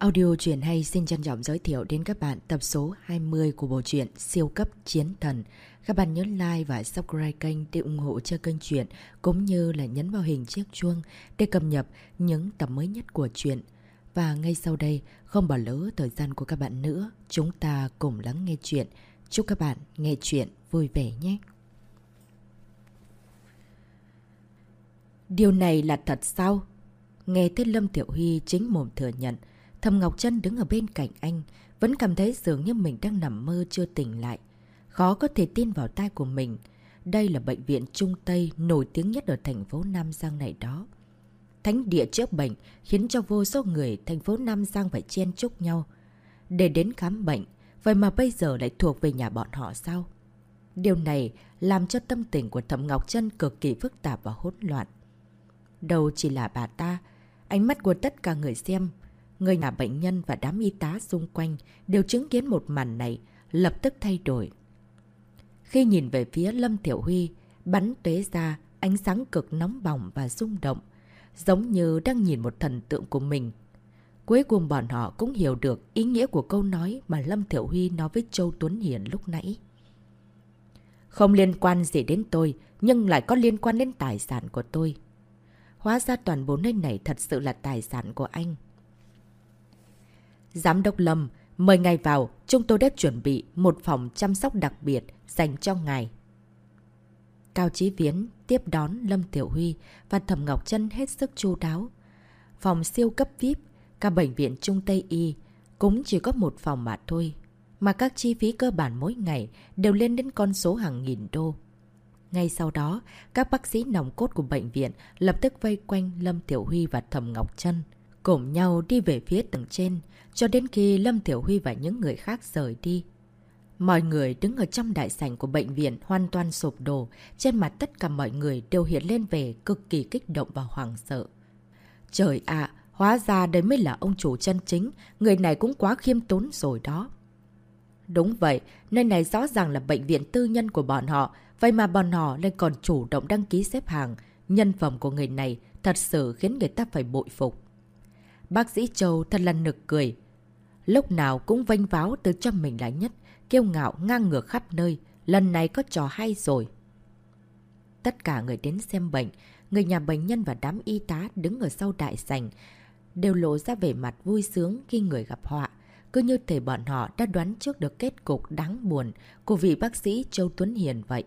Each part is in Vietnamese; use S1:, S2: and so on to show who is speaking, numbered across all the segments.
S1: Audio truyện hay xin trân trọng giới thiệu đến các bạn tập số 20 của bộ truyện Siêu cấp chiến thần. Các bạn nhớ like và subscribe kênh để ủng hộ cho kênh truyện cũng như là nhấn vào hình chiếc chuông để cập nhật những tập mới nhất của truyện. Và ngay sau đây, không bỏ lỡ thời gian của các bạn nữa, chúng ta cùng lắng nghe truyện. Chúc các bạn nghe truyện vui vẻ nhé. Điều này là thật sao? Nghe thấy Lâm Tiểu Huy chính mồm thừa nhận, Thầm Ngọc Trân đứng ở bên cạnh anh, vẫn cảm thấy dường như mình đang nằm mơ chưa tỉnh lại. Khó có thể tin vào tai của mình. Đây là bệnh viện Trung Tây nổi tiếng nhất ở thành phố Nam Giang này đó. Thánh địa chữa bệnh khiến cho vô số người thành phố Nam Giang phải chen chúc nhau. Để đến khám bệnh, vậy mà bây giờ lại thuộc về nhà bọn họ sao? Điều này làm cho tâm tình của Thẩm Ngọc Trân cực kỳ phức tạp và hỗn loạn. Đâu chỉ là bà ta, ánh mắt của tất cả người xem Người nhà bệnh nhân và đám y tá xung quanh đều chứng kiến một màn này, lập tức thay đổi. Khi nhìn về phía Lâm Tiểu Huy, bắn tuế ra ánh sáng cực nóng bỏng và rung động, giống như đang nhìn một thần tượng của mình. Cuối cùng bọn họ cũng hiểu được ý nghĩa của câu nói mà Lâm Thiểu Huy nói với Châu Tuấn Hiền lúc nãy. Không liên quan gì đến tôi, nhưng lại có liên quan đến tài sản của tôi. Hóa ra toàn bộ nơi này thật sự là tài sản của anh. Giám đốc Lâm, mời ngài vào, chúng tôi đã chuẩn bị một phòng chăm sóc đặc biệt dành cho ngài. Cao Chí Viễn tiếp đón Lâm Tiểu Huy và Thẩm Ngọc Trân hết sức chu đáo. Phòng siêu cấp VIP, cả bệnh viện Trung Tây Y cũng chỉ có một phòng mà thôi. Mà các chi phí cơ bản mỗi ngày đều lên đến con số hàng nghìn đô. Ngay sau đó, các bác sĩ nòng cốt của bệnh viện lập tức vây quanh Lâm Tiểu Huy và Thẩm Ngọc Trân cùng nhau đi về phía tầng trên, cho đến khi Lâm Tiểu Huy và những người khác rời đi. Mọi người đứng ở trong đại sảnh của bệnh viện hoàn toàn sụp đổ, trên mặt tất cả mọi người đều hiện lên về cực kỳ kích động và hoảng sợ. Trời ạ, hóa ra đây mới là ông chủ chân chính, người này cũng quá khiêm tốn rồi đó. Đúng vậy, nơi này rõ ràng là bệnh viện tư nhân của bọn họ, vậy mà bọn họ lại còn chủ động đăng ký xếp hàng. Nhân phẩm của người này thật sự khiến người ta phải bội phục. Bác sĩ Châu thật là nực cười. Lúc nào cũng vênh váo tự cho mình là nhất, kiêu ngạo ngang ngược khắp nơi. Lần này có trò hay rồi. Tất cả người đến xem bệnh, người nhà bệnh nhân và đám y tá đứng ở sau đại sảnh đều lộ ra vẻ mặt vui sướng khi người gặp họa. Cứ như thể bọn họ đã đoán trước được kết cục đáng buồn của vị bác sĩ Châu Tuấn Hiền vậy.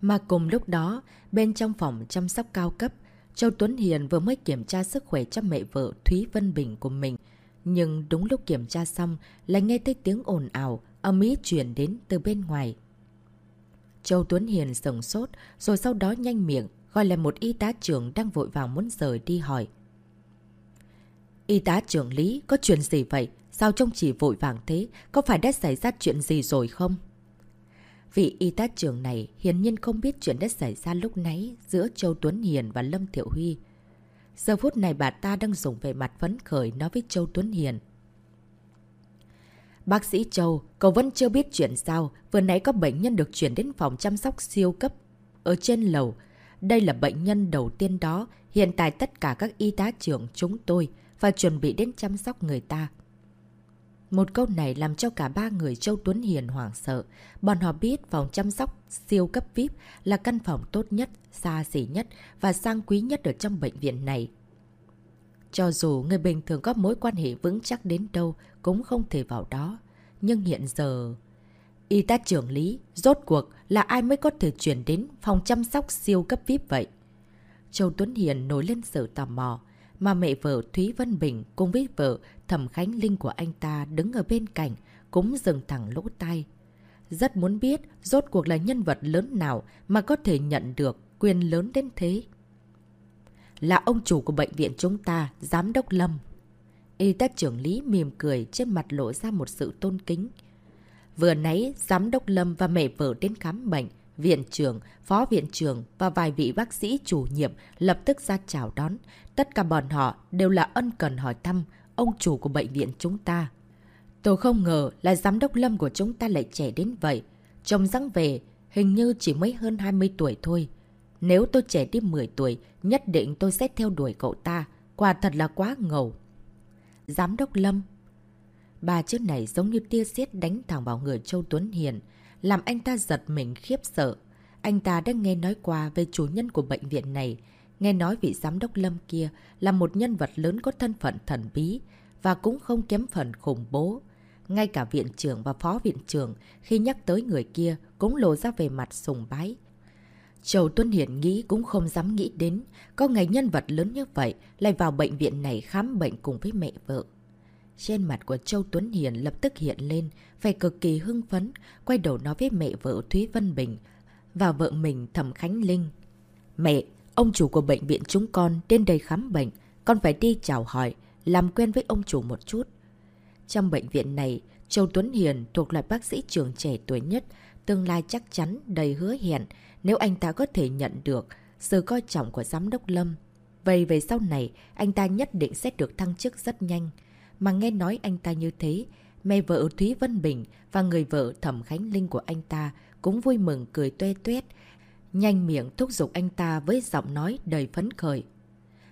S1: Mà cùng lúc đó, bên trong phòng chăm sóc cao cấp, Châu Tuấn Hiền vừa mới kiểm tra sức khỏe cho mẹ vợ Thúy Vân Bình của mình. Nhưng đúng lúc kiểm tra xong, lại nghe thấy tiếng ồn ào, âm ý chuyển đến từ bên ngoài. Châu Tuấn Hiền sừng sốt, rồi sau đó nhanh miệng, gọi là một y tá trưởng đang vội vàng muốn rời đi hỏi. Y tá trưởng Lý, có chuyện gì vậy? Sao trông chỉ vội vàng thế? Có phải đã xảy ra chuyện gì rồi không? Vị y tá trưởng này hiển nhiên không biết chuyện đã xảy ra lúc nãy giữa Châu Tuấn Hiền và Lâm Thiệu Huy. Giờ phút này bà ta đang dùng về mặt phấn khởi nói với Châu Tuấn Hiền. Bác sĩ Châu, cậu vẫn chưa biết chuyện sao, vừa nãy có bệnh nhân được chuyển đến phòng chăm sóc siêu cấp ở trên lầu. Đây là bệnh nhân đầu tiên đó, hiện tại tất cả các y tá trưởng chúng tôi và chuẩn bị đến chăm sóc người ta. Một câu này làm cho cả ba người Châu Tuấn Hiền hoảng sợ. Bọn họ biết phòng chăm sóc siêu cấp VIP là căn phòng tốt nhất, xa xỉ nhất và sang quý nhất ở trong bệnh viện này. Cho dù người bình thường có mối quan hệ vững chắc đến đâu cũng không thể vào đó. Nhưng hiện giờ... Y tá trưởng lý, rốt cuộc là ai mới có thể chuyển đến phòng chăm sóc siêu cấp VIP vậy? Châu Tuấn Hiền nổi lên sự tò mò mà mẹ vợ Thúy Vân Bình cùng với vợ Thẩm Khánh Linh của anh ta đứng ở bên cạnh cũng dừng thẳng lỗ tai. Rất muốn biết rốt cuộc là nhân vật lớn nào mà có thể nhận được quyền lớn đến thế. Là ông chủ của bệnh viện chúng ta, Giám đốc Lâm. Y tá trưởng lý mỉm cười trên mặt lộ ra một sự tôn kính. Vừa nãy, Giám đốc Lâm và mẹ vợ đến khám bệnh, viện trưởng, phó viện trưởng và vài vị bác sĩ chủ nhiệm lập tức ra chào đón. Tất cả bọn họ đều là ân cần hỏi thăm ông chủ của bệnh viện chúng ta. Tôi không ngờ là giám đốc lâm của chúng ta lại trẻ đến vậy. Trông răng về, hình như chỉ mới hơn 20 tuổi thôi. Nếu tôi trẻ đi 10 tuổi, nhất định tôi sẽ theo đuổi cậu ta. Quả thật là quá ngầu. Giám đốc Lâm. Ba chữ này giống như tia xiết đánh thẳng vào người Châu Tuấn Hiền, làm anh ta giật mình khiếp sợ. Anh ta đã nghe nói qua về chủ nhân của bệnh viện này, nghe nói vị giám đốc Lâm kia là một nhân vật lớn có thân phận thần bí và cũng không kém phần khủng bố. Ngay cả viện trưởng và phó viện trưởng khi nhắc tới người kia cũng lộ ra về mặt sùng bái. Châu Tuấn Hiển nghĩ cũng không dám nghĩ đến, có ngày nhân vật lớn như vậy lại vào bệnh viện này khám bệnh cùng với mẹ vợ. Trên mặt của Châu Tuấn Hiền lập tức hiện lên, phải cực kỳ hưng phấn, quay đầu nói với mẹ vợ Thúy Vân Bình và vợ mình Thẩm Khánh Linh. Mẹ, ông chủ của bệnh viện chúng con đến đây khám bệnh, con phải đi chào hỏi, làm quen với ông chủ một chút. Trong bệnh viện này, Châu Tuấn Hiền thuộc loại bác sĩ trường trẻ tuổi nhất, tương lai chắc chắn đầy hứa hẹn nếu anh ta có thể nhận được sự coi trọng của giám đốc Lâm. Vậy về sau này, anh ta nhất định sẽ được thăng chức rất nhanh. Mà nghe nói anh ta như thế, mẹ vợ Thúy Vân Bình và người vợ Thẩm Khánh Linh của anh ta cũng vui mừng cười tuê tuét, nhanh miệng thúc giục anh ta với giọng nói đầy phấn khởi.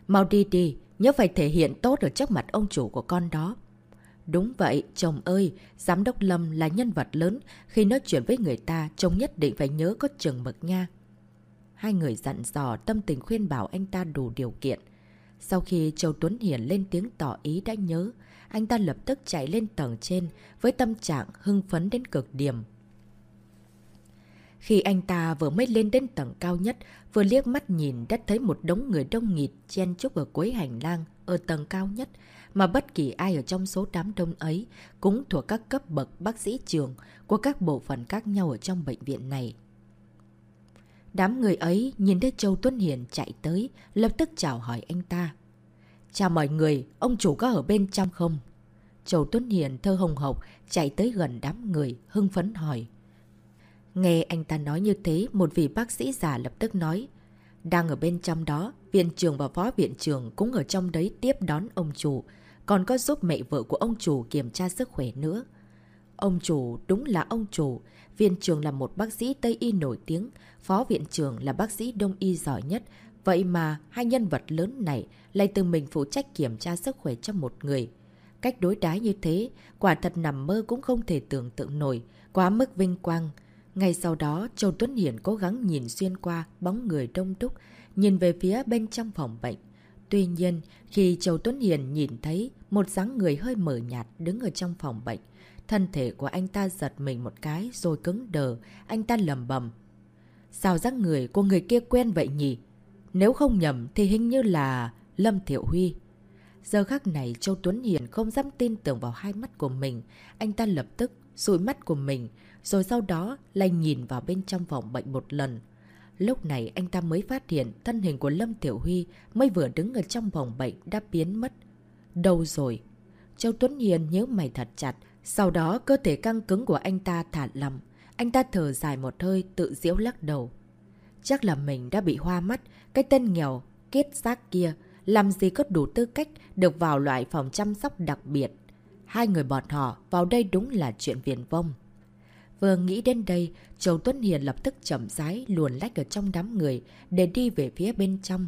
S1: Mau đi đi, nhớ phải thể hiện tốt ở trước mặt ông chủ của con đó. Đúng vậy, chồng ơi, giám đốc Lâm là nhân vật lớn, khi nói chuyện với người ta, chồng nhất định phải nhớ có trường mực nha. Hai người dặn dò tâm tình khuyên bảo anh ta đủ điều kiện. Sau khi Châu Tuấn Hiển lên tiếng tỏ ý đã nhớ, anh ta lập tức chạy lên tầng trên với tâm trạng hưng phấn đến cực điểm. Khi anh ta vừa mới lên đến tầng cao nhất, vừa liếc mắt nhìn đã thấy một đống người đông nghịt chen chúc ở cuối hành lang ở tầng cao nhất, mà bất kỳ ai ở trong số đám đông ấy cũng thuộc các cấp bậc bác sĩ trường của các bộ phận khác nhau ở trong bệnh viện này. Đám người ấy nhìn thấy Châu Tuấn Hiền chạy tới, lập tức chào hỏi anh ta. Chào mọi người, ông chủ có ở bên trong không? Châu Tuấn Hiền thơ hồng hộc chạy tới gần đám người, hưng phấn hỏi. Nghe anh ta nói như thế, một vị bác sĩ già lập tức nói. Đang ở bên trong đó, viện trưởng và phó viện trưởng cũng ở trong đấy tiếp đón ông chủ, còn có giúp mẹ vợ của ông chủ kiểm tra sức khỏe nữa. Ông chủ đúng là ông chủ, viện trưởng là một bác sĩ Tây Y nổi tiếng, phó viện trưởng là bác sĩ Đông Y giỏi nhất, vậy mà hai nhân vật lớn này lại từ mình phụ trách kiểm tra sức khỏe cho một người. Cách đối đái như thế, quả thật nằm mơ cũng không thể tưởng tượng nổi, quá mức vinh quang. Ngay sau đó, Châu Tuấn Hiển cố gắng nhìn xuyên qua bóng người đông đúc, nhìn về phía bên trong phòng bệnh. Tuy nhiên, khi Châu Tuấn Hiền nhìn thấy một dáng người hơi mở nhạt đứng ở trong phòng bệnh, thân thể của anh ta giật mình một cái rồi cứng đờ, anh ta lầm bầm. Sao dáng người của người kia quen vậy nhỉ? Nếu không nhầm thì hình như là Lâm Thiệu Huy. Giờ khắc này Châu Tuấn Hiền không dám tin tưởng vào hai mắt của mình. Anh ta lập tức dụi mắt của mình, rồi sau đó lại nhìn vào bên trong phòng bệnh một lần. Lúc này anh ta mới phát hiện thân hình của Lâm Tiểu Huy mới vừa đứng ở trong phòng bệnh đã biến mất. Đâu rồi? Châu Tuấn Hiền nhớ mày thật chặt, sau đó cơ thể căng cứng của anh ta thả lầm. Anh ta thở dài một hơi tự diễu lắc đầu. Chắc là mình đã bị hoa mắt, cái tên nghèo, kết xác kia, làm gì có đủ tư cách được vào loại phòng chăm sóc đặc biệt. Hai người bọn họ vào đây đúng là chuyện viền vông. Vừa nghĩ đến đây, Châu Tuấn Hiền lập tức chậm rái luồn lách ở trong đám người để đi về phía bên trong.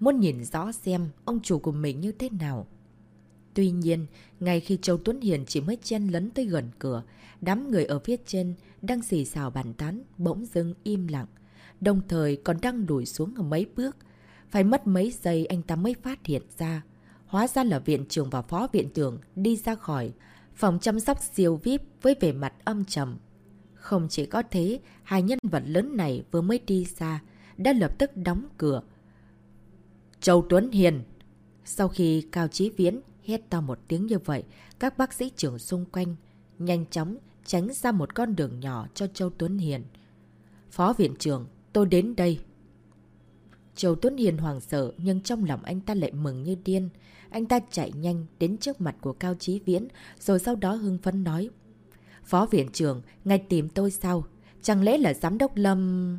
S1: Muốn nhìn rõ xem ông chủ của mình như thế nào. Tuy nhiên, ngay khi Châu Tuấn Hiền chỉ mới chen lấn tới gần cửa, đám người ở phía trên đang xì xào bàn tán, bỗng dưng im lặng. Đồng thời còn đang đuổi xuống ở mấy bước. Phải mất mấy giây anh ta mới phát hiện ra. Hóa ra là viện trưởng và phó viện trưởng đi ra khỏi phòng chăm sóc siêu VIP với vẻ mặt âm trầm. Không chỉ có thế, hai nhân vật lớn này vừa mới đi xa, đã lập tức đóng cửa. Châu Tuấn Hiền Sau khi Cao Chí Viễn hét to một tiếng như vậy, các bác sĩ trưởng xung quanh nhanh chóng tránh ra một con đường nhỏ cho Châu Tuấn Hiền. Phó viện trưởng, tôi đến đây. Châu Tuấn Hiền hoàng sợ nhưng trong lòng anh ta lại mừng như điên. Anh ta chạy nhanh đến trước mặt của Cao Chí Viễn rồi sau đó hưng phấn nói. Phó viện trưởng, ngài tìm tôi sao? Chẳng lẽ là giám đốc Lâm...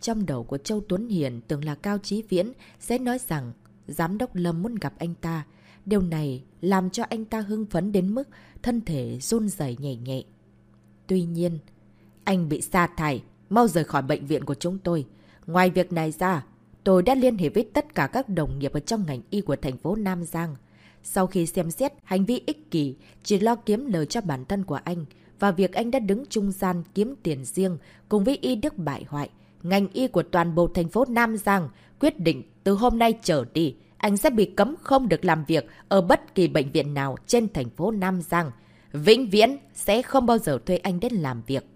S1: Trong đầu của Châu Tuấn Hiền tưởng là Cao Chí Viễn sẽ nói rằng giám đốc Lâm muốn gặp anh ta. Điều này làm cho anh ta hưng phấn đến mức thân thể run rẩy nhẹ nhẹ. Tuy nhiên, anh bị sa thải, mau rời khỏi bệnh viện của chúng tôi. Ngoài việc này ra, tôi đã liên hệ với tất cả các đồng nghiệp ở trong ngành y của thành phố Nam Giang. Sau khi xem xét hành vi ích kỷ, chỉ lo kiếm lời cho bản thân của anh, và việc anh đã đứng trung gian kiếm tiền riêng cùng với y đức bại hoại, ngành y của toàn bộ thành phố Nam Giang quyết định từ hôm nay trở đi, anh sẽ bị cấm không được làm việc ở bất kỳ bệnh viện nào trên thành phố Nam Giang. Vĩnh viễn sẽ không bao giờ thuê anh đến làm việc.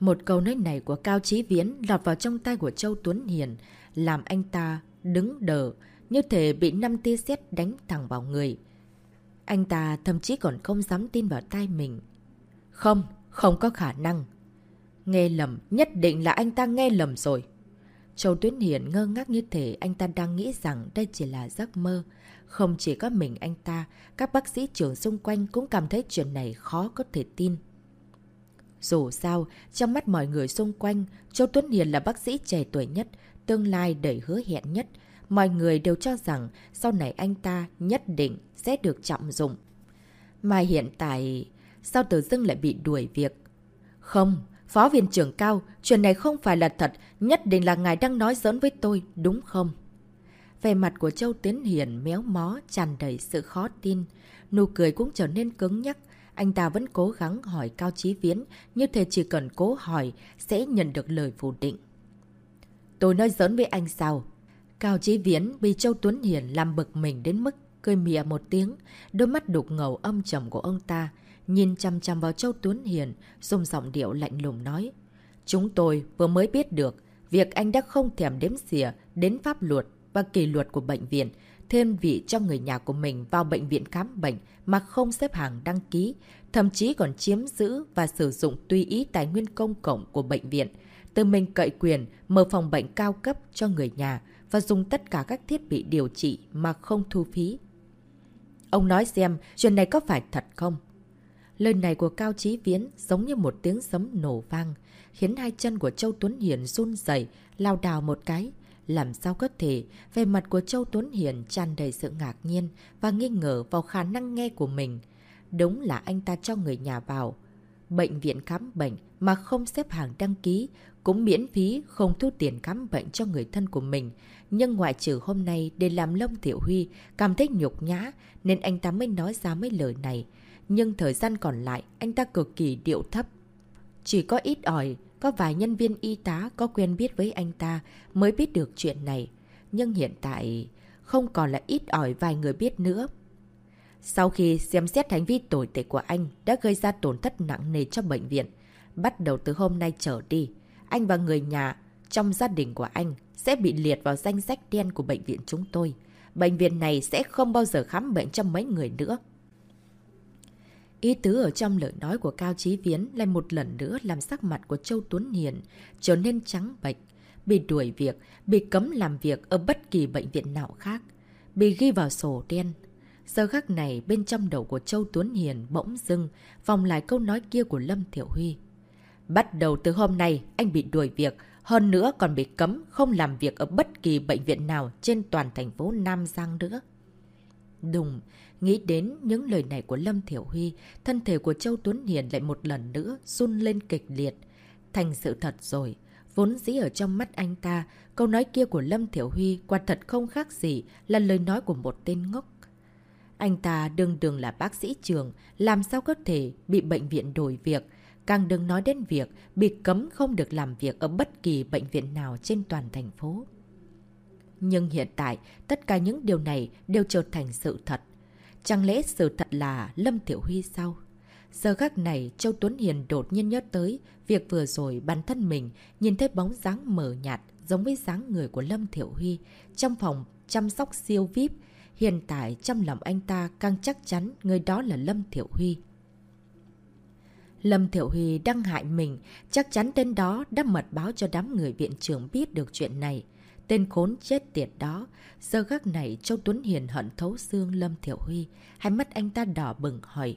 S1: Một câu nói này của Cao Chí Viễn lọt vào trong tay của Châu Tuấn Hiền, làm anh ta đứng đờ, như thể bị năm tia sét đánh thẳng vào người. Anh ta thậm chí còn không dám tin vào tay mình. Không, không có khả năng. Nghe lầm, nhất định là anh ta nghe lầm rồi. Châu Tuyến Hiền ngơ ngác như thể anh ta đang nghĩ rằng đây chỉ là giấc mơ. Không chỉ có mình anh ta, các bác sĩ trưởng xung quanh cũng cảm thấy chuyện này khó có thể tin. Dù sao, trong mắt mọi người xung quanh, Châu Tuấn Hiền là bác sĩ trẻ tuổi nhất, tương lai đầy hứa hẹn nhất. Mọi người đều cho rằng sau này anh ta nhất định sẽ được trọng dụng. Mà hiện tại, sao Tử dưng lại bị đuổi việc? Không, Phó viện trưởng cao, chuyện này không phải là thật, nhất định là ngài đang nói giỡn với tôi, đúng không? Về mặt của Châu Tiến hiển méo mó, tràn đầy sự khó tin. Nụ cười cũng trở nên cứng nhắc. Anh ta vẫn cố gắng hỏi Cao Chí Viễn, như thế chỉ cần cố hỏi sẽ nhận được lời phủ định. Tôi nói giỡn với anh sao? Cao Chí Viễn bị Châu Tuấn Hiền làm bực mình đến mức cười mỉa một tiếng, đôi mắt đục ngầu âm trầm của ông ta nhìn chăm chăm vào Châu Tuấn Hiền, dùng giọng điệu lạnh lùng nói. Chúng tôi vừa mới biết được việc anh đã không thèm đếm xỉa đến pháp luật và kỷ luật của bệnh viện, thêm vị cho người nhà của mình vào bệnh viện khám bệnh mà không xếp hàng đăng ký, thậm chí còn chiếm giữ và sử dụng tùy ý tài nguyên công cộng của bệnh viện, tư mình cậy quyền mở phòng bệnh cao cấp cho người nhà và dùng tất cả các thiết bị điều trị mà không thu phí. Ông nói xem, chuyện này có phải thật không? Lời này của Cao Chí Viễn giống như một tiếng sấm nổ vang, khiến hai chân của Châu Tuấn Hiền run dậy, lao đào một cái. Làm sao có thể, về mặt của Châu Tuấn Hiền tràn đầy sự ngạc nhiên và nghi ngờ vào khả năng nghe của mình. Đúng là anh ta cho người nhà vào. Bệnh viện khám bệnh mà không xếp hàng đăng ký, cũng miễn phí không thu tiền khám bệnh cho người thân của mình. Nhưng ngoại trừ hôm nay để làm Lâm Tiểu Huy cảm thấy nhục nhã nên anh ta mới nói ra mấy lời này nhưng thời gian còn lại anh ta cực kỳ điệu thấp. Chỉ có ít ỏi, có vài nhân viên y tá có quen biết với anh ta mới biết được chuyện này. Nhưng hiện tại không còn là ít ỏi vài người biết nữa. Sau khi xem xét hành vi tồi tệ của anh đã gây ra tổn thất nặng nề cho bệnh viện, bắt đầu từ hôm nay trở đi, anh và người nhà trong gia đình của anh sẽ bị liệt vào danh sách đen của bệnh viện chúng tôi. Bệnh viện này sẽ không bao giờ khám bệnh cho mấy người nữa. Ý tứ ở trong lời nói của Cao Chí Viễn lại một lần nữa làm sắc mặt của Châu Tuấn Hiền trở nên trắng bệch, bị đuổi việc, bị cấm làm việc ở bất kỳ bệnh viện nào khác, bị ghi vào sổ đen. Giờ khắc này bên trong đầu của Châu Tuấn Hiền bỗng dưng vòng lại câu nói kia của Lâm Thiểu Huy. Bắt đầu từ hôm nay anh bị đuổi việc, hơn nữa còn bị cấm không làm việc ở bất kỳ bệnh viện nào trên toàn thành phố Nam Giang nữa. Đùng, Nghĩ đến những lời này của Lâm Thiểu Huy, thân thể của Châu Tuấn Hiền lại một lần nữa run lên kịch liệt. Thành sự thật rồi, vốn dĩ ở trong mắt anh ta, câu nói kia của Lâm Thiểu Huy quả thật không khác gì là lời nói của một tên ngốc. Anh ta đương đường là bác sĩ trường, làm sao có thể bị bệnh viện đổi việc, càng đừng nói đến việc bị cấm không được làm việc ở bất kỳ bệnh viện nào trên toàn thành phố. Nhưng hiện tại, tất cả những điều này đều trở thành sự thật. Chẳng lẽ sự thật là Lâm Tiểu Huy sao? Giờ gác này, Châu Tuấn Hiền đột nhiên nhớ tới việc vừa rồi bản thân mình nhìn thấy bóng dáng mờ nhạt giống với dáng người của Lâm Thiểu Huy trong phòng chăm sóc siêu VIP. Hiện tại trong lòng anh ta càng chắc chắn người đó là Lâm Thiểu Huy. Lâm Thiểu Huy đang hại mình, chắc chắn tên đó đã mật báo cho đám người viện trưởng biết được chuyện này. Tên khốn chết tiệt đó. Giờ gác này Châu Tuấn Hiền hận thấu xương Lâm Thiểu Huy. Hai mắt anh ta đỏ bừng hỏi.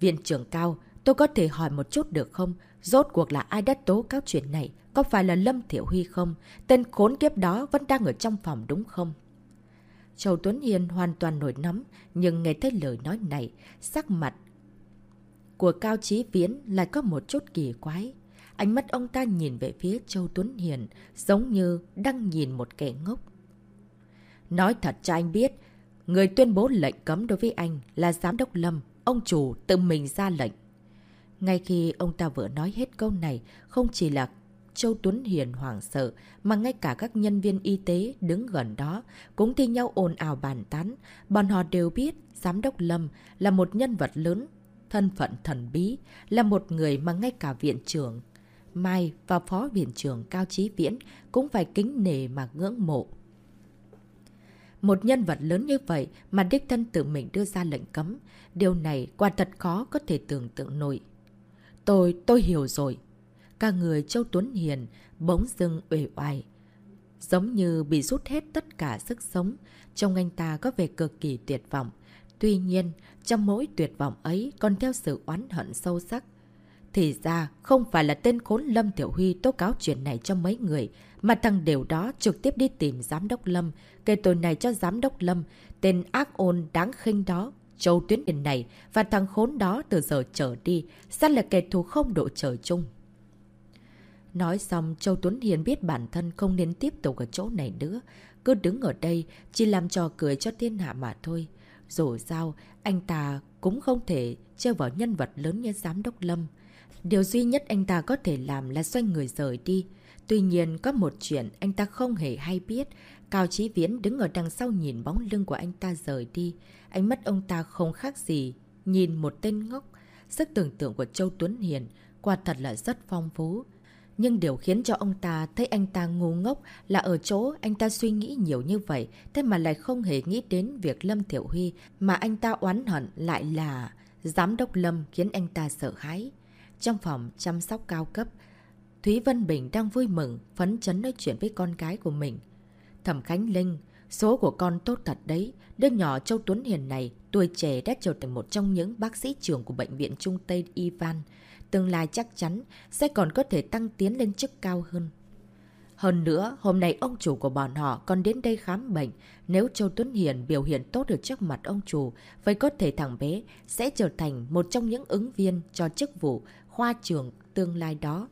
S1: Viện trưởng cao, tôi có thể hỏi một chút được không? Rốt cuộc là ai đã tố cáo chuyện này? Có phải là Lâm Thiểu Huy không? Tên khốn kiếp đó vẫn đang ở trong phòng đúng không? Châu Tuấn Hiền hoàn toàn nổi nóng, nhưng nghe thấy lời nói này, sắc mặt của Cao Chí Viễn lại có một chút kỳ quái. Ánh mắt ông ta nhìn về phía Châu Tuấn Hiền, giống như đang nhìn một kẻ ngốc. Nói thật cho anh biết, Người tuyên bố lệnh cấm đối với anh là Giám đốc Lâm, ông chủ tự mình ra lệnh. Ngay khi ông ta vừa nói hết câu này, không chỉ là Châu Tuấn Hiền hoảng sợ, mà ngay cả các nhân viên y tế đứng gần đó cũng thi nhau ồn ào bàn tán. Bọn họ đều biết Giám đốc Lâm là một nhân vật lớn, thân phận thần bí, là một người mà ngay cả viện trưởng Mai và phó viện trưởng Cao Chí Viễn cũng phải kính nề mà ngưỡng mộ. Một nhân vật lớn như vậy mà đích thân tự mình đưa ra lệnh cấm, điều này quả thật khó có thể tưởng tượng nổi. Tôi, tôi hiểu rồi. Cả người Châu Tuấn Hiền bỗng dưng uể oải. Giống như bị rút hết tất cả sức sống, trong anh ta có vẻ cực kỳ tuyệt vọng. Tuy nhiên, trong mỗi tuyệt vọng ấy còn theo sự oán hận sâu sắc. Thì ra, không phải là tên khốn Lâm Tiểu Huy tố cáo chuyện này cho mấy người, mà thằng đều đó trực tiếp đi tìm Giám đốc Lâm, kể tội này cho Giám đốc Lâm, tên ác ôn đáng khinh đó. Châu Tuyến Điền này và thằng khốn đó từ giờ trở đi sẽ là kẻ thù không độ trời chung. Nói xong, Châu Tuấn Hiền biết bản thân không nên tiếp tục ở chỗ này nữa. Cứ đứng ở đây, chỉ làm trò cười cho thiên hạ mà thôi. Dù sao, anh ta cũng không thể chơi vào nhân vật lớn như Giám đốc Lâm. Điều duy nhất anh ta có thể làm là xoay người rời đi. Tuy nhiên, có một chuyện anh ta không hề hay biết. Cao Chí Viễn đứng ở đằng sau nhìn bóng lưng của anh ta rời đi. Ánh mắt ông ta không khác gì, nhìn một tên ngốc. Sức tưởng tượng của Châu Tuấn Hiền quả thật là rất phong phú. Nhưng điều khiến cho ông ta thấy anh ta ngu ngốc là ở chỗ anh ta suy nghĩ nhiều như vậy, thế mà lại không hề nghĩ đến việc Lâm Thiểu Huy mà anh ta oán hận lại là giám đốc Lâm khiến anh ta sợ hãi. Trong phòng chăm sóc cao cấp, Thúy Vân Bình đang vui mừng, phấn chấn nói chuyện với con gái của mình. Thẩm Khánh Linh, số của con tốt thật đấy. Đứa nhỏ Châu Tuấn Hiền này, tuổi trẻ đã trở thành một trong những bác sĩ trưởng của Bệnh viện Trung Tây Ivan. Tương lai chắc chắn sẽ còn có thể tăng tiến lên chức cao hơn. Hơn nữa, hôm nay ông chủ của bọn họ còn đến đây khám bệnh. Nếu Châu Tuấn Hiền biểu hiện tốt được trước mặt ông chủ, vậy có thể thằng bé sẽ trở thành một trong những ứng viên cho chức vụ khoa trưởng tương lai đó.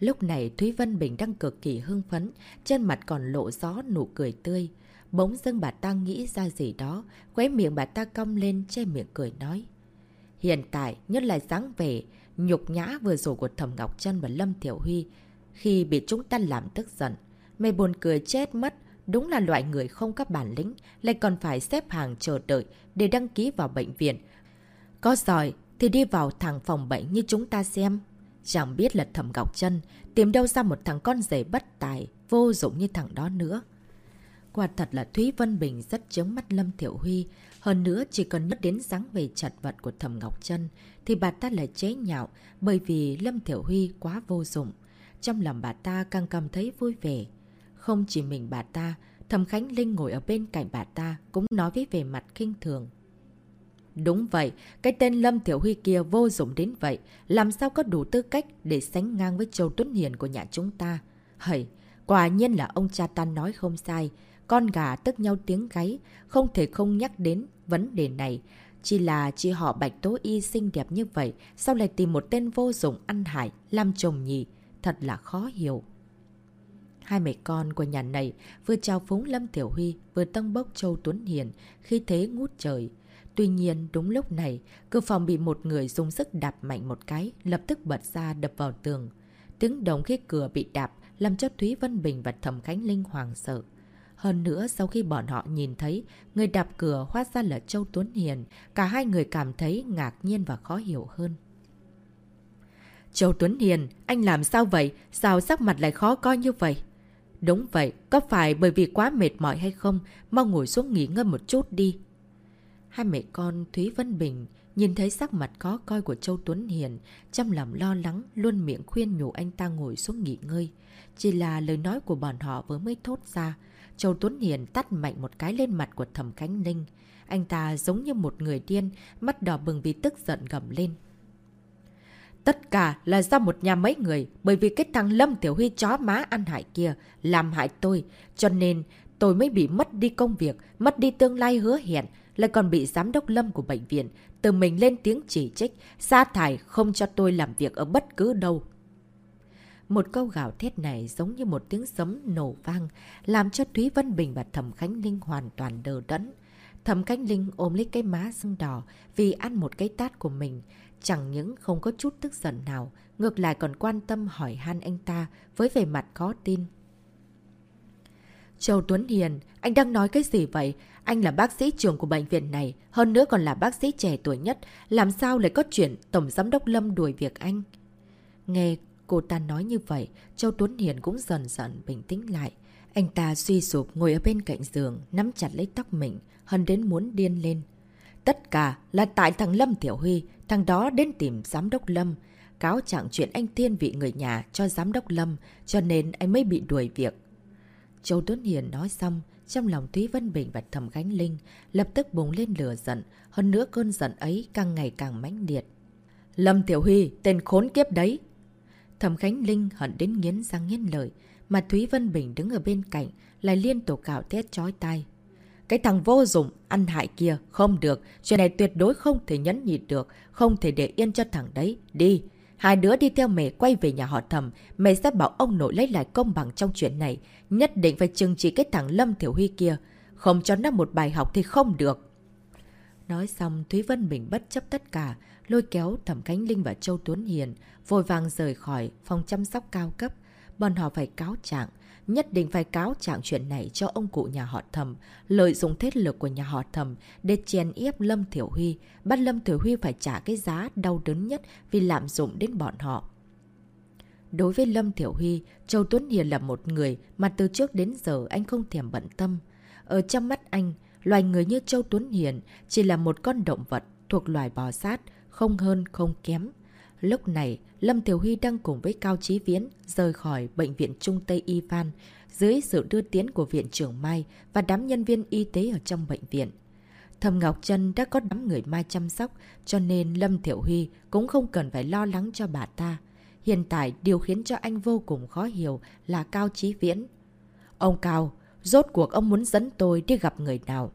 S1: Lúc này Thúy Vân Bình đang cực kỳ hưng phấn, trên mặt còn lộ gió nụ cười tươi. Bỗng dưng bà ta nghĩ ra gì đó, khóe miệng bà ta cong lên che miệng cười nói. Hiện tại, nhất là dáng vẻ, nhục nhã vừa rồi của Thẩm Ngọc Trân và Lâm Thiểu Huy, khi bị chúng ta làm tức giận. Mày buồn cười chết mất, đúng là loại người không có bản lĩnh, lại còn phải xếp hàng chờ đợi để đăng ký vào bệnh viện. Có giỏi thì đi vào thằng phòng bệnh như chúng ta xem. Chẳng biết là thẩm Ngọc chân tìm đâu ra một thằng con rể bất tài, vô dụng như thằng đó nữa. Quả thật là Thúy Vân Bình rất chống mắt Lâm Thiểu Huy. Hơn nữa, chỉ cần nhắc đến dáng về chặt vật của Thẩm Ngọc chân thì bà ta lại chế nhạo bởi vì Lâm Thiểu Huy quá vô dụng. Trong lòng bà ta càng cảm thấy vui vẻ. Không chỉ mình bà ta, Thẩm Khánh Linh ngồi ở bên cạnh bà ta cũng nói với về mặt kinh thường. Đúng vậy, cái tên Lâm Thiểu Huy kia vô dụng đến vậy, làm sao có đủ tư cách để sánh ngang với Châu Tuấn Hiền của nhà chúng ta. Hầy, quả nhiên là ông cha ta nói không sai, con gà tức nhau tiếng gáy, không thể không nhắc đến vấn đề này. Chỉ là chị họ Bạch Tố Y xinh đẹp như vậy, sao lại tìm một tên vô dụng ăn hại, làm chồng nhỉ? Thật là khó hiểu. Hai mẹ con của nhà này vừa chào phúng Lâm Tiểu Huy, vừa tân bốc Châu Tuấn Hiền, khi thế ngút trời. Tuy nhiên, đúng lúc này, cửa phòng bị một người dùng sức đạp mạnh một cái, lập tức bật ra đập vào tường. Tiếng đồng khi cửa bị đạp làm cho Thúy Vân Bình và Thẩm Khánh Linh hoàng sợ. Hơn nữa, sau khi bọn họ nhìn thấy, người đạp cửa hóa ra là Châu Tuấn Hiền, cả hai người cảm thấy ngạc nhiên và khó hiểu hơn. Châu Tuấn Hiền, anh làm sao vậy? Sao sắc mặt lại khó coi như vậy? Đúng vậy, có phải bởi vì quá mệt mỏi hay không? Mau ngồi xuống nghỉ ngơi một chút đi. Hai mẹ con Thúy Vân Bình nhìn thấy sắc mặt khó coi của Châu Tuấn Hiền, trong lòng lo lắng, luôn miệng khuyên nhủ anh ta ngồi xuống nghỉ ngơi. Chỉ là lời nói của bọn họ vừa mới thốt ra. Châu Tuấn Hiền tắt mạnh một cái lên mặt của Thẩm Khánh Ninh. Anh ta giống như một người điên, mắt đỏ bừng vì tức giận gầm lên. Tất cả là do một nhà mấy người, bởi vì cái thằng Lâm Tiểu Huy chó má ăn hại kia, làm hại tôi. Cho nên tôi mới bị mất đi công việc, mất đi tương lai hứa hẹn, lại còn bị giám đốc lâm của bệnh viện từ mình lên tiếng chỉ trích, sa thải không cho tôi làm việc ở bất cứ đâu. Một câu gào thét này giống như một tiếng sấm nổ vang, làm cho Thúy Vân Bình và Thẩm Khánh Linh hoàn toàn đờ đẫn. Thẩm Khánh Linh ôm lấy cái má sưng đỏ vì ăn một cái tát của mình. Chẳng những không có chút tức giận nào, ngược lại còn quan tâm hỏi han anh ta với vẻ mặt khó tin. Châu Tuấn Hiền, anh đang nói cái gì vậy? Anh là bác sĩ trưởng của bệnh viện này, hơn nữa còn là bác sĩ trẻ tuổi nhất. Làm sao lại có chuyện Tổng Giám đốc Lâm đuổi việc anh? Nghe cô ta nói như vậy, Châu Tuấn Hiền cũng dần dần bình tĩnh lại. Anh ta suy sụp ngồi ở bên cạnh giường, nắm chặt lấy tóc mình, hân đến muốn điên lên. Tất cả là tại thằng Lâm Tiểu Huy, thằng đó đến tìm Giám đốc Lâm. Cáo chẳng chuyện anh thiên vị người nhà cho Giám đốc Lâm, cho nên anh mới bị đuổi việc. Châu Tuấn Hiền nói xong, trong lòng Thúy Vân Bình và Thẩm Khánh Linh lập tức bùng lên lửa giận, hơn nữa cơn giận ấy càng ngày càng mãnh liệt. Lâm Tiểu Huy, tên khốn kiếp đấy! Thẩm Khánh Linh hận đến nghiến răng nghiến lợi, mà Thúy Vân Bình đứng ở bên cạnh lại liên tục cạo tét chói tai. Cái thằng vô dụng, ăn hại kia, không được, chuyện này tuyệt đối không thể nhẫn nhịn được, không thể để yên cho thằng đấy, đi. Hai đứa đi theo mẹ quay về nhà họ thầm, mẹ sẽ bảo ông nội lấy lại công bằng trong chuyện này, nhất định phải chừng trị cái thằng Lâm Thiểu Huy kia, không cho nó một bài học thì không được. Nói xong, Thúy Vân Bình bất chấp tất cả, lôi kéo Thẩm Cánh Linh và Châu Tuấn Hiền, vội vàng rời khỏi phòng chăm sóc cao cấp. Bọn họ phải cáo trạng, nhất định phải cáo trạng chuyện này cho ông cụ nhà họ Thẩm, lợi dụng thế lực của nhà họ Thẩm để chèn ép Lâm Thiểu Huy, bắt Lâm Thiểu Huy phải trả cái giá đau đớn nhất vì lạm dụng đến bọn họ. Đối với Lâm Thiểu Huy, Châu Tuấn Hiền là một người mà từ trước đến giờ anh không thèm bận tâm. Ở trong mắt anh, loài người như Châu Tuấn Hiền chỉ là một con động vật thuộc loài bò sát, không hơn không kém. Lúc này, Lâm Thiểu Huy đang cùng với Cao Chí Viễn rời khỏi Bệnh viện Trung Tây Y Phan dưới sự đưa tiến của Viện trưởng Mai và đám nhân viên y tế ở trong bệnh viện. Thầm Ngọc Trân đã có đám người Mai chăm sóc, cho nên Lâm Thiểu Huy cũng không cần phải lo lắng cho bà ta. Hiện tại, điều khiến cho anh vô cùng khó hiểu là Cao Chí Viễn. Ông Cao, rốt cuộc ông muốn dẫn tôi đi gặp người nào?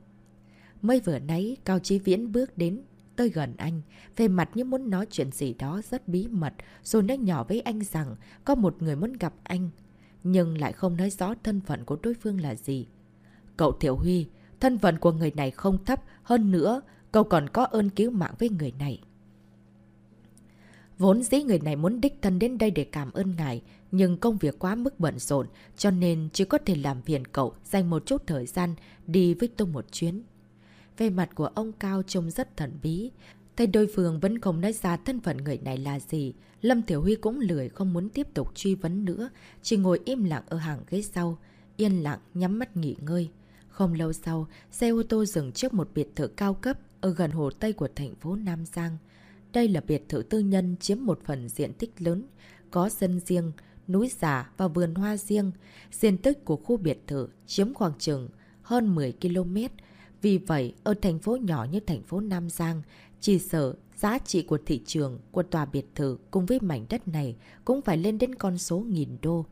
S1: Mới vừa nãy, Cao Chí Viễn bước đến tới gần anh, về mặt như muốn nói chuyện gì đó rất bí mật, rồi nói nhỏ với anh rằng có một người muốn gặp anh, nhưng lại không nói rõ thân phận của đối phương là gì. Cậu Thiểu Huy, thân phận của người này không thấp, hơn nữa, cậu còn có ơn cứu mạng với người này. Vốn dĩ người này muốn đích thân đến đây để cảm ơn ngài, nhưng công việc quá mức bận rộn, cho nên chỉ có thể làm phiền cậu dành một chút thời gian đi với tôi một chuyến. Về mặt của ông Cao trông rất thần bí. Thấy đối phương vẫn không nói ra thân phận người này là gì. Lâm Thiểu Huy cũng lười không muốn tiếp tục truy vấn nữa. Chỉ ngồi im lặng ở hàng ghế sau. Yên lặng nhắm mắt nghỉ ngơi. Không lâu sau, xe ô tô dừng trước một biệt thự cao cấp ở gần hồ Tây của thành phố Nam Giang. Đây là biệt thự tư nhân chiếm một phần diện tích lớn, có sân riêng, núi giả và vườn hoa riêng. Diện tích của khu biệt thự chiếm khoảng chừng hơn 10 km, vì vậy, ở thành phố nhỏ như thành phố Nam Giang, chỉ sợ giá trị của thị trường của tòa biệt thự cùng với mảnh đất này cũng phải lên đến con số nghìn đô.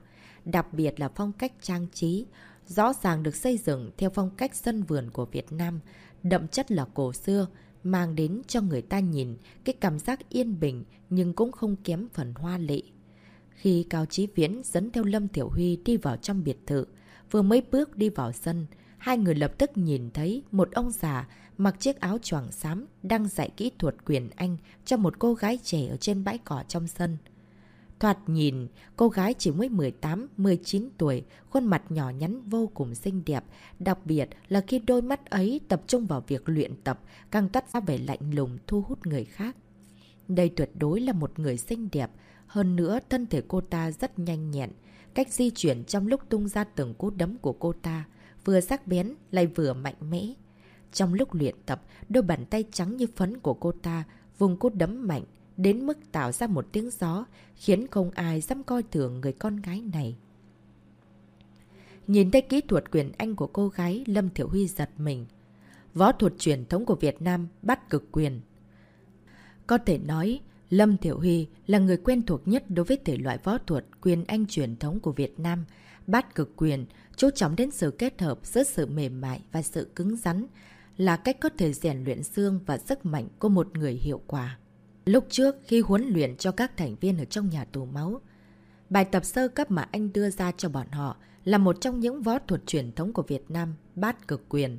S1: Đặc biệt là phong cách trang trí, rõ ràng được xây dựng theo phong cách sân vườn của Việt Nam, đậm chất là cổ xưa, mang đến cho người ta nhìn cái cảm giác yên bình nhưng cũng không kém phần hoa lệ. Khi Cao Chí Viễn dẫn theo Lâm Tiểu Huy đi vào trong biệt thự, vừa mới bước đi vào sân, Hai người lập tức nhìn thấy một ông già mặc chiếc áo choàng xám đang dạy kỹ thuật quyền Anh cho một cô gái trẻ ở trên bãi cỏ trong sân. Thoạt nhìn, cô gái chỉ mới 18-19 tuổi, khuôn mặt nhỏ nhắn vô cùng xinh đẹp, đặc biệt là khi đôi mắt ấy tập trung vào việc luyện tập, càng toát ra vẻ lạnh lùng thu hút người khác. Đây tuyệt đối là một người xinh đẹp, hơn nữa thân thể cô ta rất nhanh nhẹn, cách di chuyển trong lúc tung ra từng cú đấm của cô ta vừa sắc bén lại vừa mạnh mẽ. Trong lúc luyện tập, đôi bàn tay trắng như phấn của cô ta vùng cốt đấm mạnh, đến mức tạo ra một tiếng gió, khiến không ai dám coi thường người con gái này. Nhìn thấy kỹ thuật quyền anh của cô gái, Lâm Thiểu Huy giật mình. Võ thuật truyền thống của Việt Nam bắt cực quyền. Có thể nói, Lâm Thiểu Huy là người quen thuộc nhất đối với thể loại võ thuật quyền anh truyền thống của Việt Nam, Bát cực quyền, chú trọng đến sự kết hợp giữa sự mềm mại và sự cứng rắn, là cách có thể rèn luyện xương và sức mạnh của một người hiệu quả. Lúc trước, khi huấn luyện cho các thành viên ở trong nhà tù máu, Bài tập sơ cấp mà anh đưa ra cho bọn họ là một trong những võ thuật truyền thống của Việt Nam, bát cực quyền.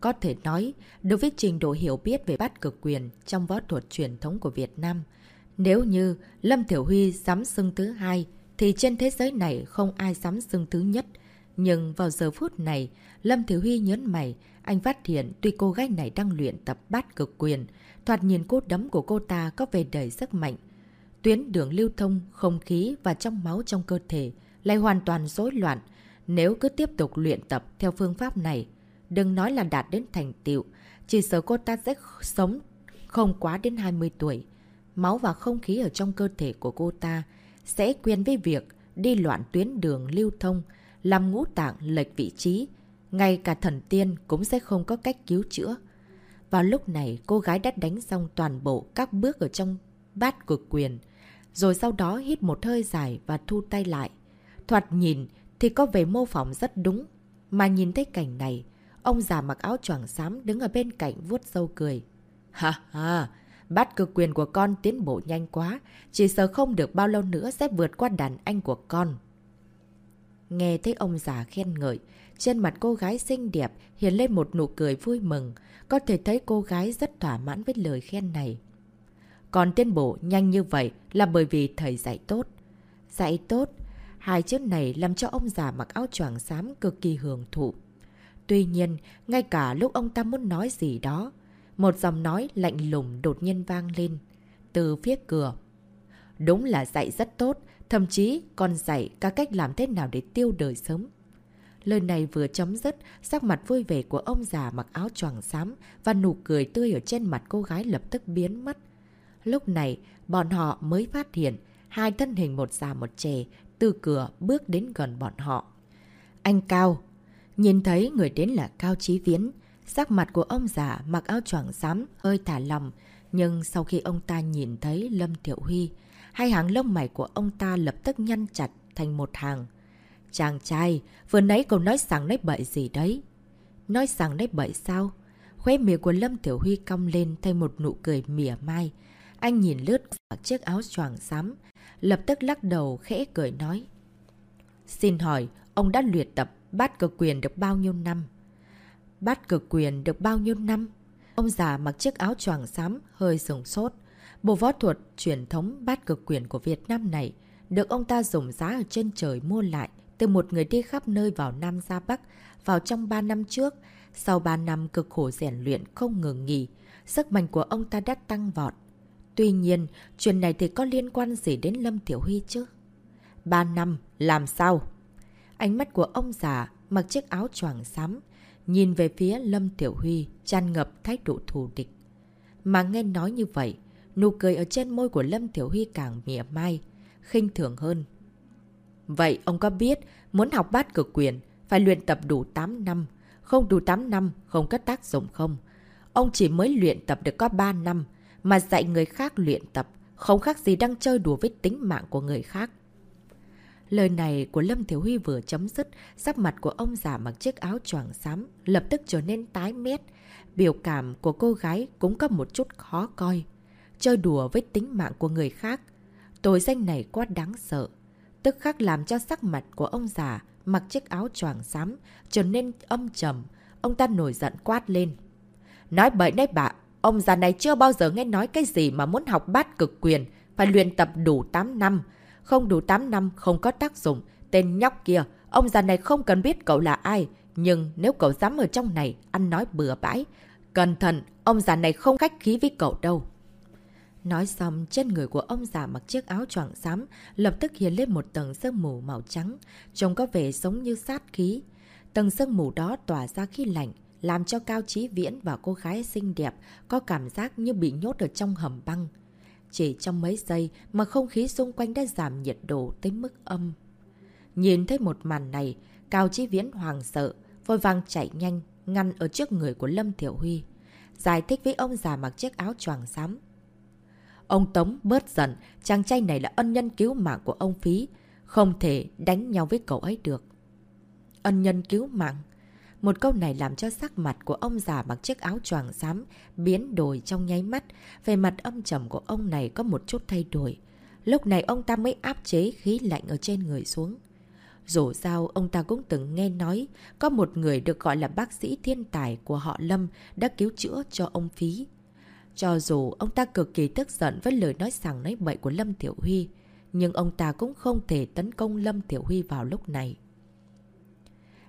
S1: Có thể nói, đối với trình độ hiểu biết về bát cực quyền trong võ thuật truyền thống của Việt Nam, nếu như Lâm Thiểu Huy dám xưng thứ hai, thì trên thế giới này không ai dám xưng thứ nhất. Nhưng vào giờ phút này, Lâm thiếu Huy nhớn mày, anh phát hiện tuy cô gái này đang luyện tập bát cực quyền, thoạt nhìn cốt đấm của cô ta có vẻ đầy sức mạnh. Tuyến đường lưu thông, không khí và trong máu trong cơ thể lại hoàn toàn rối loạn. Nếu cứ tiếp tục luyện tập theo phương pháp này, đừng nói là đạt đến thành tựu chỉ sợ cô ta sẽ sống không quá đến 20 tuổi. Máu và không khí ở trong cơ thể của cô ta sẽ quen với việc đi loạn tuyến đường lưu thông, làm ngũ tạng lệch vị trí. Ngay cả thần tiên cũng sẽ không có cách cứu chữa. Vào lúc này, cô gái đã đánh xong toàn bộ các bước ở trong bát cực quyền. Rồi sau đó hít một hơi dài và thu tay lại. Thoạt nhìn thì có vẻ mô phỏng rất đúng. Mà nhìn thấy cảnh này, ông già mặc áo choàng xám đứng ở bên cạnh vuốt sâu cười. Ha ha, bát cực quyền của con tiến bộ nhanh quá, chỉ sợ không được bao lâu nữa sẽ vượt qua đàn anh của con. Nghe thấy ông già khen ngợi, trên mặt cô gái xinh đẹp hiện lên một nụ cười vui mừng, có thể thấy cô gái rất thỏa mãn với lời khen này. Còn tiến bộ nhanh như vậy là bởi vì thầy dạy tốt. Dạy tốt, hai chữ này làm cho ông già mặc áo choàng xám cực kỳ hưởng thụ. Tuy nhiên, ngay cả lúc ông ta muốn nói gì đó, một dòng nói lạnh lùng đột nhiên vang lên từ phía cửa. Đúng là dạy rất tốt, thậm chí còn dạy cả cách làm thế nào để tiêu đời sớm. Lời này vừa chấm dứt, sắc mặt vui vẻ của ông già mặc áo choàng xám và nụ cười tươi ở trên mặt cô gái lập tức biến mất. Lúc này, bọn họ mới phát hiện hai thân hình một già một trẻ từ cửa bước đến gần bọn họ. Anh Cao. Nhìn thấy người đến là Cao Chí Viễn. Sắc mặt của ông già mặc áo choàng xám hơi thả lòng. Nhưng sau khi ông ta nhìn thấy Lâm Thiệu Huy, hai hàng lông mày của ông ta lập tức nhăn chặt thành một hàng. Chàng trai, vừa nãy cậu nói rằng nói bậy gì đấy? Nói rằng nói bậy sao? Khóe miệng của Lâm Tiểu Huy cong lên thay một nụ cười mỉa mai. Anh nhìn lướt chiếc áo choàng xám, lập tức lắc đầu khẽ cười nói. Xin hỏi, ông đã luyện tập bát cực quyền được bao nhiêu năm? Bát cực quyền được bao nhiêu năm? Ông già mặc chiếc áo choàng xám hơi sừng sốt. Bộ võ thuật truyền thống bát cực quyền của Việt Nam này được ông ta dùng giá ở trên trời mua lại từ một người đi khắp nơi vào Nam ra Bắc vào trong 3 năm trước. Sau 3 năm cực khổ rèn luyện không ngừng nghỉ, sức mạnh của ông ta đã tăng vọt. Tuy nhiên, chuyện này thì có liên quan gì đến Lâm Tiểu Huy chứ? 3 năm, làm sao? Ánh mắt của ông già mặc chiếc áo choàng xám, nhìn về phía Lâm Tiểu Huy tràn ngập thái độ thù địch. Mà nghe nói như vậy, nụ cười ở trên môi của Lâm Thiểu Huy càng mỉa mai, khinh thường hơn. Vậy ông có biết muốn học bát cực quyền phải luyện tập đủ 8 năm, không đủ 8 năm không có tác dụng không? Ông chỉ mới luyện tập được có 3 năm mà dạy người khác luyện tập, không khác gì đang chơi đùa với tính mạng của người khác. Lời này của Lâm Thiếu Huy vừa chấm dứt, sắc mặt của ông già mặc chiếc áo choàng xám lập tức trở nên tái mét. Biểu cảm của cô gái cũng có một chút khó coi. Chơi đùa với tính mạng của người khác. Tội danh này quá đáng sợ. Tức khắc làm cho sắc mặt của ông già mặc chiếc áo choàng xám trở nên âm trầm. Ông ta nổi giận quát lên. Nói bậy đấy bà, ông già này chưa bao giờ nghe nói cái gì mà muốn học bát cực quyền, phải luyện tập đủ 8 năm. Không đủ 8 năm không có tác dụng. Tên nhóc kia, ông già này không cần biết cậu là ai. Nhưng nếu cậu dám ở trong này, ăn nói bừa bãi. Cẩn thận, ông già này không khách khí với cậu đâu. Nói xong, trên người của ông già mặc chiếc áo choàng xám, lập tức hiện lên một tầng sương mù màu trắng, trông có vẻ giống như sát khí. Tầng sương mù đó tỏa ra khí lạnh, làm cho Cao Chí Viễn và cô gái xinh đẹp có cảm giác như bị nhốt ở trong hầm băng. Chỉ trong mấy giây mà không khí xung quanh đã giảm nhiệt độ tới mức âm. Nhìn thấy một màn này, Cao Chí Viễn hoàng sợ, vội vàng chạy nhanh, ngăn ở trước người của Lâm Tiểu Huy. Giải thích với ông già mặc chiếc áo choàng xám. Ông Tống bớt giận, chàng trai này là ân nhân cứu mạng của ông Phí, không thể đánh nhau với cậu ấy được. Ân nhân cứu mạng? Một câu này làm cho sắc mặt của ông già mặc chiếc áo choàng xám biến đổi trong nháy mắt. Về mặt âm trầm của ông này có một chút thay đổi. Lúc này ông ta mới áp chế khí lạnh ở trên người xuống. Dù sao, ông ta cũng từng nghe nói có một người được gọi là bác sĩ thiên tài của họ Lâm đã cứu chữa cho ông Phí. Cho dù ông ta cực kỳ tức giận với lời nói sảng nói bậy của Lâm Tiểu Huy, nhưng ông ta cũng không thể tấn công Lâm Tiểu Huy vào lúc này.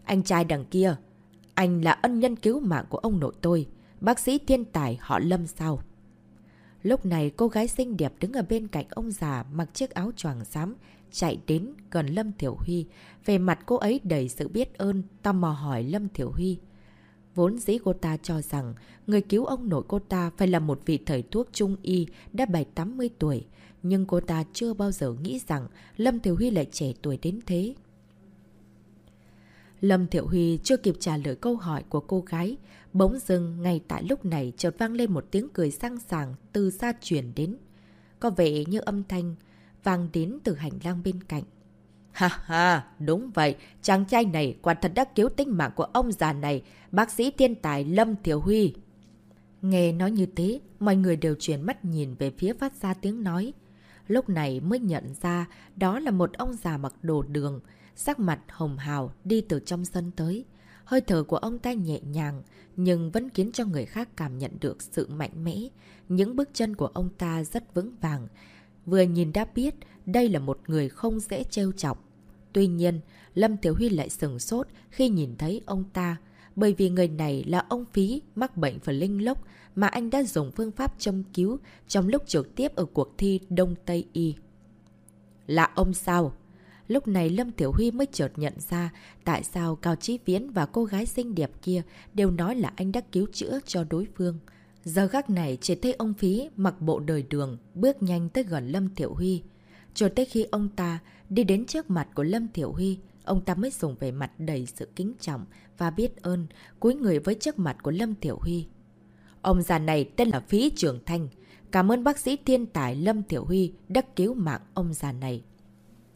S1: Anh trai đằng kia, anh là ân nhân cứu mạng của ông nội tôi, bác sĩ thiên tài họ Lâm sao? Lúc này cô gái xinh đẹp đứng ở bên cạnh ông già mặc chiếc áo choàng xám, chạy đến gần Lâm Thiểu Huy. Về mặt cô ấy đầy sự biết ơn, tò mò hỏi Lâm Thiểu Huy. Vốn dĩ cô ta cho rằng người cứu ông nội cô ta phải là một vị thầy thuốc trung y đã 7-80 tuổi. Nhưng cô ta chưa bao giờ nghĩ rằng Lâm Thiểu Huy lại trẻ tuổi đến thế. Lâm Thiệu Huy chưa kịp trả lời câu hỏi của cô gái. Bỗng dưng, ngay tại lúc này chợt vang lên một tiếng cười sang sàng từ xa chuyển đến. Có vẻ như âm thanh vang đến từ hành lang bên cạnh. Ha ha, đúng vậy, chàng trai này quả thật đã cứu tính mạng của ông già này, bác sĩ thiên tài Lâm Thiểu Huy. Nghe nói như thế, mọi người đều chuyển mắt nhìn về phía phát ra tiếng nói. Lúc này mới nhận ra đó là một ông già mặc đồ đường, sắc mặt hồng hào đi từ trong sân tới. Hơi thở của ông ta nhẹ nhàng, nhưng vẫn khiến cho người khác cảm nhận được sự mạnh mẽ. Những bước chân của ông ta rất vững vàng. Vừa nhìn đã biết đây là một người không dễ trêu chọc. Tuy nhiên, Lâm Tiểu Huy lại sừng sốt khi nhìn thấy ông ta, bởi vì người này là ông Phí mắc bệnh và linh lốc mà anh đã dùng phương pháp châm cứu trong lúc trực tiếp ở cuộc thi Đông Tây Y. Là ông sao? Lúc này Lâm Tiểu Huy mới chợt nhận ra tại sao Cao Chí Viễn và cô gái xinh đẹp kia đều nói là anh đã cứu chữa cho đối phương. Giờ gác này chỉ thấy ông Phí mặc bộ đời đường, bước nhanh tới gần Lâm Tiểu Huy. Cho tới khi ông ta đi đến trước mặt của Lâm Tiểu Huy, ông ta mới dùng về mặt đầy sự kính trọng và biết ơn, cúi người với trước mặt của Lâm Tiểu Huy. Ông già này tên là Phí Trường Thanh. Cảm ơn bác sĩ thiên tài Lâm Tiểu Huy đã cứu mạng ông già này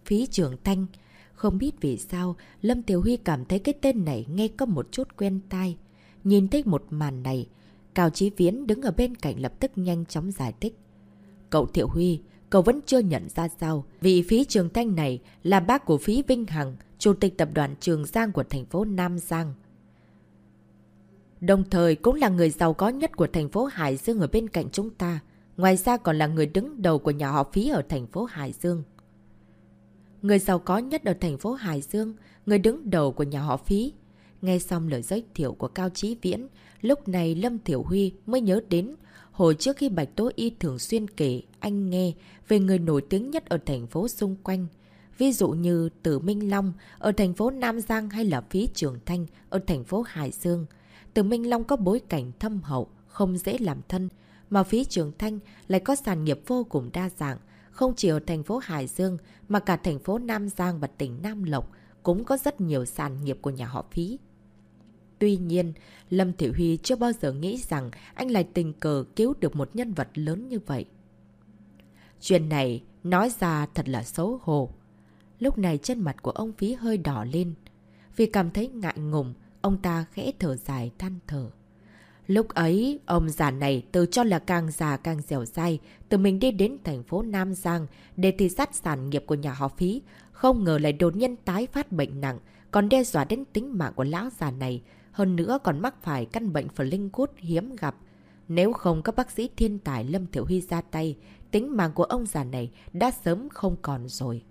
S1: phí trường thanh. Không biết vì sao, Lâm Tiểu Huy cảm thấy cái tên này nghe có một chút quen tai. Nhìn thấy một màn này, Cao Chí Viễn đứng ở bên cạnh lập tức nhanh chóng giải thích. Cậu Tiểu Huy, cậu vẫn chưa nhận ra sao, vì phí trường thanh này là bác của phí Vinh Hằng, chủ tịch tập đoàn Trường Giang của thành phố Nam Giang. Đồng thời cũng là người giàu có nhất của thành phố Hải Dương ở bên cạnh chúng ta. Ngoài ra còn là người đứng đầu của nhà họ phí ở thành phố Hải Dương người giàu có nhất ở thành phố Hải Dương, người đứng đầu của nhà họ Phí. Nghe xong lời giới thiệu của Cao Chí Viễn, lúc này Lâm Thiểu Huy mới nhớ đến hồi trước khi Bạch Tố Y thường xuyên kể anh nghe về người nổi tiếng nhất ở thành phố xung quanh. Ví dụ như Tử Minh Long ở thành phố Nam Giang hay là Phí Trường Thanh ở thành phố Hải Dương. Tử Minh Long có bối cảnh thâm hậu, không dễ làm thân, mà Phí Trường Thanh lại có sản nghiệp vô cùng đa dạng, không chỉ ở thành phố Hải Dương mà cả thành phố Nam Giang và tỉnh Nam Lộc cũng có rất nhiều sản nghiệp của nhà họ phí. Tuy nhiên, Lâm Thị Huy chưa bao giờ nghĩ rằng anh lại tình cờ cứu được một nhân vật lớn như vậy. Chuyện này nói ra thật là xấu hổ. Lúc này chân mặt của ông Phí hơi đỏ lên. Vì cảm thấy ngại ngùng, ông ta khẽ thở dài than thở. Lúc ấy, ông già này tự cho là càng già càng dẻo dai, từ mình đi đến thành phố Nam Giang để thị sát sản nghiệp của nhà họ phí. Không ngờ lại đột nhiên tái phát bệnh nặng, còn đe dọa đến tính mạng của lão già này. Hơn nữa còn mắc phải căn bệnh phần linh cút hiếm gặp. Nếu không các bác sĩ thiên tài Lâm Thiểu Huy ra tay, tính mạng của ông già này đã sớm không còn rồi.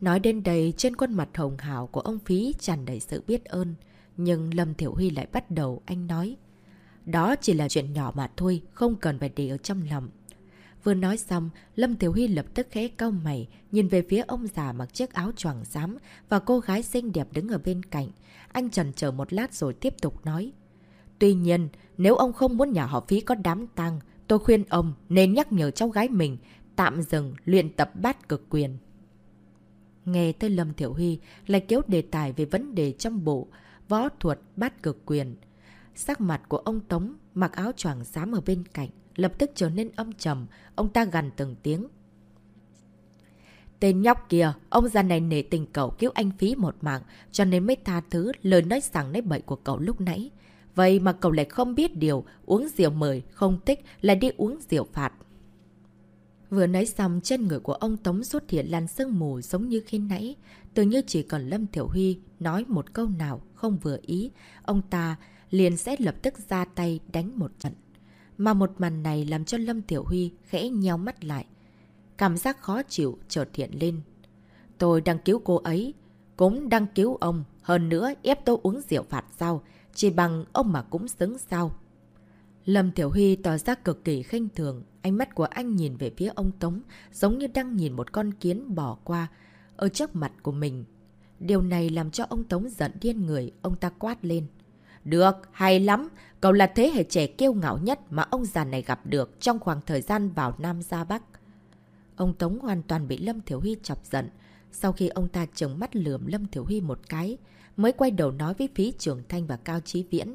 S1: Nói đến đây, trên khuôn mặt hồng hào của ông Phí tràn đầy sự biết ơn. Nhưng Lâm Thiểu Huy lại bắt đầu anh nói. Đó chỉ là chuyện nhỏ mà thôi, không cần phải để ở trong lòng. Vừa nói xong, Lâm tiểu Huy lập tức khẽ cau mày, nhìn về phía ông già mặc chiếc áo choàng xám và cô gái xinh đẹp đứng ở bên cạnh. Anh trần chờ một lát rồi tiếp tục nói. Tuy nhiên, nếu ông không muốn nhà họ phí có đám tang, tôi khuyên ông nên nhắc nhở cháu gái mình tạm dừng luyện tập bát cực quyền. Nghe tới Lâm Thiểu Huy lại kéo đề tài về vấn đề trong bộ, võ thuật bát cực quyền. Sắc mặt của ông Tống mặc áo choàng xám ở bên cạnh, lập tức trở nên âm trầm, ông ta gần từng tiếng. Tên nhóc kia, ông già này nể tình cậu cứu anh phí một mạng, cho nên mới tha thứ lời nói sẵn nói bậy của cậu lúc nãy. Vậy mà cậu lại không biết điều, uống rượu mời, không thích, lại đi uống rượu phạt. Vừa nói xong trên người của ông Tống xuất hiện làn sương mù giống như khi nãy. Tự như chỉ còn Lâm Thiểu Huy nói một câu nào không vừa ý, ông ta liền sẽ lập tức ra tay đánh một trận. Mà một màn này làm cho Lâm Tiểu Huy khẽ nheo mắt lại. Cảm giác khó chịu chợt hiện lên. Tôi đang cứu cô ấy, cũng đang cứu ông. Hơn nữa ép tôi uống rượu phạt sao, chỉ bằng ông mà cũng xứng sao. Lâm Tiểu Huy tỏ ra cực kỳ khinh thường, ánh mắt của anh nhìn về phía ông Tống giống như đang nhìn một con kiến bỏ qua ở trước mặt của mình. Điều này làm cho ông Tống giận điên người, ông ta quát lên. Được, hay lắm, cậu là thế hệ trẻ kiêu ngạo nhất mà ông già này gặp được trong khoảng thời gian vào Nam ra Bắc. Ông Tống hoàn toàn bị Lâm Thiểu Huy chọc giận. Sau khi ông ta trừng mắt lườm Lâm Thiểu Huy một cái, mới quay đầu nói với Phí Trường Thanh và Cao Chí Viễn.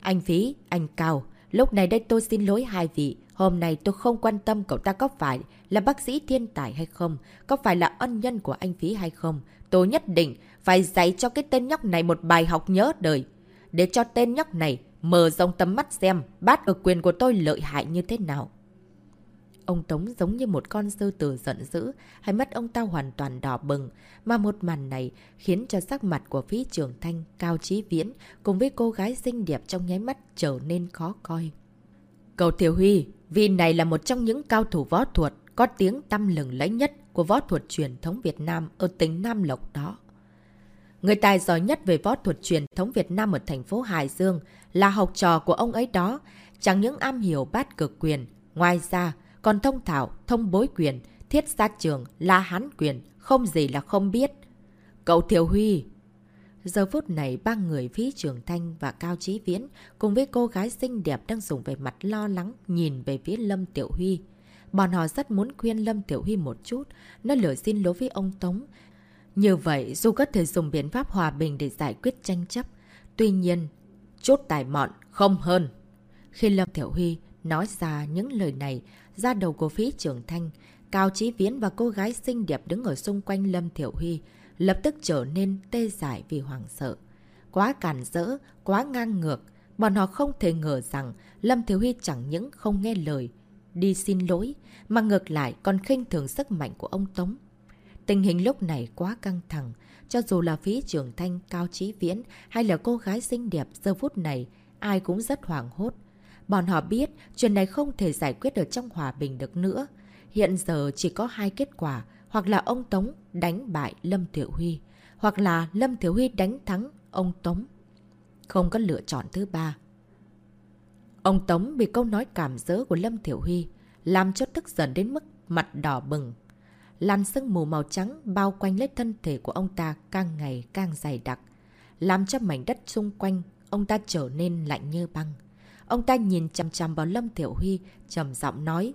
S1: Anh Phí, anh Cao, lúc này đây tôi xin lỗi hai vị. Hôm nay tôi không quan tâm cậu ta có phải là bác sĩ thiên tài hay không, có phải là ân nhân của anh Phí hay không. Tôi nhất định phải dạy cho cái tên nhóc này một bài học nhớ đời. Để cho tên nhóc này mở rộng tầm mắt xem bát ở quyền của tôi lợi hại như thế nào. Ông Tống giống như một con sư tử giận dữ, hai mắt ông ta hoàn toàn đỏ bừng, mà một màn này khiến cho sắc mặt của phí trường thanh, cao trí viễn cùng với cô gái xinh đẹp trong nháy mắt trở nên khó coi. Cầu Tiểu Huy, vì này là một trong những cao thủ võ thuật có tiếng tăm lừng lẫy nhất của võ thuật truyền thống Việt Nam ở tỉnh Nam Lộc đó. Người tài giỏi nhất về võ thuật truyền thống Việt Nam ở thành phố Hải Dương là học trò của ông ấy đó, chẳng những am hiểu bát cực quyền. Ngoài ra, còn thông thảo, thông bối quyền, thiết sát trường, la hán quyền, không gì là không biết. Cậu Thiều Huy Giờ phút này, ba người Phí Trường Thanh và Cao Chí Viễn cùng với cô gái xinh đẹp đang dùng về mặt lo lắng nhìn về phía Lâm Tiểu Huy. Bọn họ rất muốn khuyên Lâm Tiểu Huy một chút, nó lửa xin lỗi với ông Tống. Như vậy, dù có thể dùng biện pháp hòa bình để giải quyết tranh chấp, tuy nhiên, chốt tài mọn không hơn. Khi Lâm Thiểu Huy nói ra những lời này, ra đầu của Phí Trường Thanh, Cao Chí Viễn và cô gái xinh đẹp đứng ở xung quanh Lâm Thiểu Huy lập tức trở nên tê dại vì hoảng sợ. Quá cản rỡ, quá ngang ngược, bọn họ không thể ngờ rằng Lâm Thiểu Huy chẳng những không nghe lời, đi xin lỗi, mà ngược lại còn khinh thường sức mạnh của ông Tống. Tình hình lúc này quá căng thẳng, cho dù là phí trưởng thanh cao trí viễn hay là cô gái xinh đẹp giờ phút này, ai cũng rất hoảng hốt. Bọn họ biết chuyện này không thể giải quyết ở trong hòa bình được nữa. Hiện giờ chỉ có hai kết quả, hoặc là ông Tống đánh bại Lâm Thiểu Huy, hoặc là Lâm Thiểu Huy đánh thắng ông Tống. Không có lựa chọn thứ ba. Ông Tống bị câu nói cảm dỡ của Lâm Thiểu Huy làm cho tức giận đến mức mặt đỏ bừng. Làn sương mù màu trắng bao quanh lấy thân thể của ông ta càng ngày càng dày đặc, làm cho mảnh đất xung quanh ông ta trở nên lạnh như băng. Ông ta nhìn chằm chằm vào Lâm tiểu Huy, trầm giọng nói.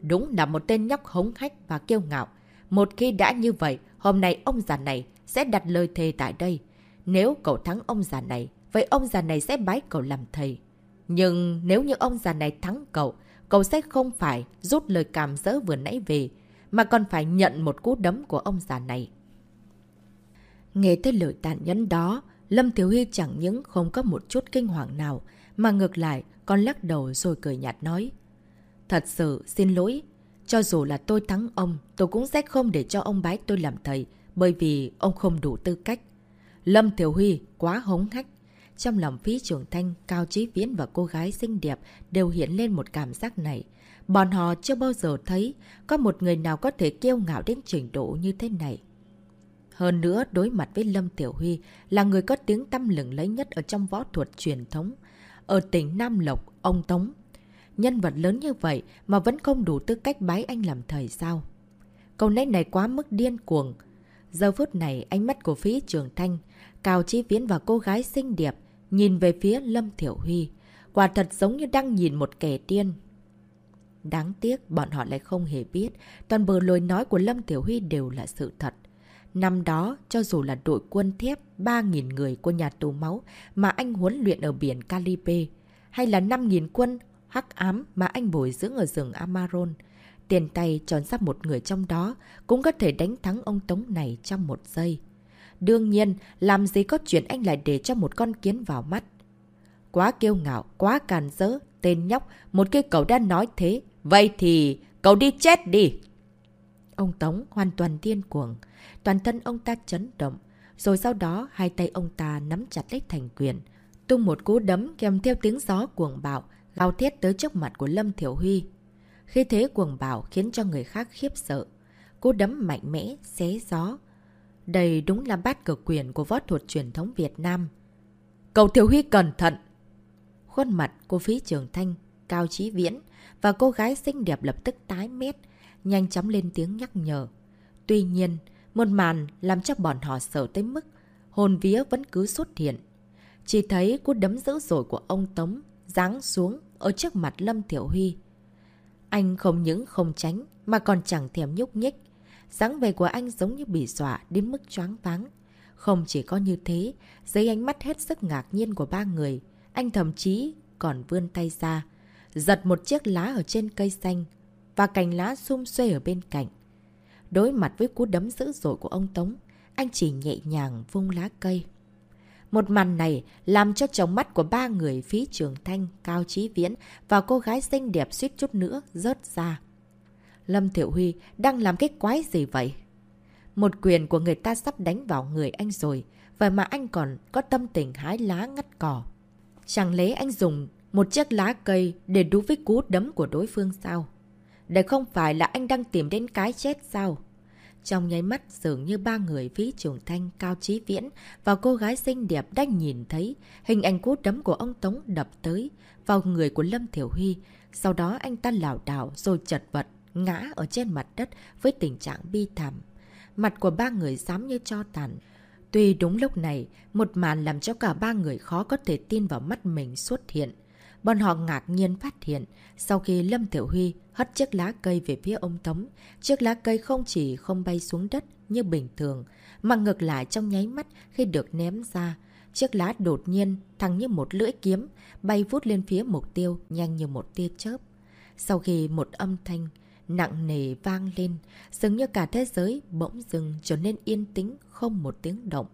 S1: Đúng là một tên nhóc hống hách và kiêu ngạo. Một khi đã như vậy, hôm nay ông già này sẽ đặt lời thề tại đây. Nếu cậu thắng ông già này, vậy ông già này sẽ bái cậu làm thầy. Nhưng nếu như ông già này thắng cậu, cậu sẽ không phải rút lời cảm dỡ vừa nãy về, mà còn phải nhận một cú đấm của ông già này. Nghe tới lời tàn nhẫn đó, Lâm Thiếu Huy chẳng những không có một chút kinh hoàng nào, mà ngược lại còn lắc đầu rồi cười nhạt nói. Thật sự xin lỗi, cho dù là tôi thắng ông, tôi cũng sẽ không để cho ông bái tôi làm thầy, bởi vì ông không đủ tư cách. Lâm Thiếu Huy quá hống hách. Trong lòng phí trưởng thanh, Cao trí Viễn và cô gái xinh đẹp đều hiện lên một cảm giác này. Bọn họ chưa bao giờ thấy có một người nào có thể kiêu ngạo đến trình độ như thế này. Hơn nữa, đối mặt với Lâm Tiểu Huy là người có tiếng tăm lừng lấy nhất ở trong võ thuật truyền thống. Ở tỉnh Nam Lộc, ông Tống Nhân vật lớn như vậy mà vẫn không đủ tư cách bái anh làm thầy sao? Câu nói này quá mức điên cuồng. Giờ phút này ánh mắt của phí trường thanh, Cao Chí Viễn và cô gái xinh đẹp nhìn về phía Lâm Thiểu Huy. Quả thật giống như đang nhìn một kẻ tiên Đáng tiếc bọn họ lại không hề biết toàn bộ lời nói của Lâm Tiểu Huy đều là sự thật. Năm đó, cho dù là đội quân thép 3.000 người của nhà tù máu mà anh huấn luyện ở biển Calipe, hay là 5.000 quân hắc ám mà anh bồi dưỡng ở rừng Amaron. Tiền tay tròn sắp một người trong đó cũng có thể đánh thắng ông Tống này trong một giây. Đương nhiên, làm gì có chuyện anh lại để cho một con kiến vào mắt. Quá kiêu ngạo, quá càn rỡ, tên nhóc, một cái cậu đã nói thế. Vậy thì Cậu đi chết đi! Ông Tống hoàn toàn điên cuồng. Toàn thân ông ta chấn động. Rồi sau đó hai tay ông ta nắm chặt lấy thành quyền. Tung một cú đấm kèm theo tiếng gió cuồng bạo, gào thét tới trước mặt của Lâm Thiểu Huy. Khi thế cuồng bạo khiến cho người khác khiếp sợ. Cú đấm mạnh mẽ, xé gió. Đây đúng là bát cờ quyền của võ thuật truyền thống Việt Nam. cậu Thiểu Huy cẩn thận! Khuôn mặt của Phí Trường Thanh, Cao Chí Viễn và cô gái xinh đẹp lập tức tái mét, nhanh chóng lên tiếng nhắc nhở. Tuy nhiên, một màn làm cho bọn họ sợ tới mức hồn vía vẫn cứ xuất hiện. Chỉ thấy cú đấm dữ dội của ông Tống giáng xuống ở trước mặt Lâm Tiểu Huy. Anh không những không tránh mà còn chẳng thèm nhúc nhích. dáng về của anh giống như bị dọa đến mức choáng váng. Không chỉ có như thế, dưới ánh mắt hết sức ngạc nhiên của ba người, anh thậm chí còn vươn tay ra, giật một chiếc lá ở trên cây xanh và cành lá xum xuê ở bên cạnh. Đối mặt với cú đấm dữ dội của ông Tống, anh chỉ nhẹ nhàng vung lá cây. Một màn này làm cho tròng mắt của ba người phí trường thanh, cao trí viễn và cô gái xinh đẹp suýt chút nữa rớt ra. Lâm Thiệu Huy đang làm cái quái gì vậy? Một quyền của người ta sắp đánh vào người anh rồi, vậy mà anh còn có tâm tình hái lá ngắt cỏ. Chẳng lẽ anh dùng một chiếc lá cây để đú với cú đấm của đối phương sao? Đây không phải là anh đang tìm đến cái chết sao? Trong nháy mắt dường như ba người phí trường thanh, cao trí viễn và cô gái xinh đẹp đã nhìn thấy hình ảnh cú đấm của ông Tống đập tới vào người của Lâm Thiểu Huy. Sau đó anh ta lảo đảo rồi chật vật, ngã ở trên mặt đất với tình trạng bi thảm. Mặt của ba người dám như cho tàn. Tuy đúng lúc này, một màn làm cho cả ba người khó có thể tin vào mắt mình xuất hiện. Bọn họ ngạc nhiên phát hiện, sau khi Lâm Tiểu Huy hất chiếc lá cây về phía ông Tống, chiếc lá cây không chỉ không bay xuống đất như bình thường, mà ngược lại trong nháy mắt khi được ném ra. Chiếc lá đột nhiên thẳng như một lưỡi kiếm, bay vút lên phía mục tiêu nhanh như một tia chớp. Sau khi một âm thanh nặng nề vang lên, dường như cả thế giới bỗng dừng trở nên yên tĩnh không một tiếng động.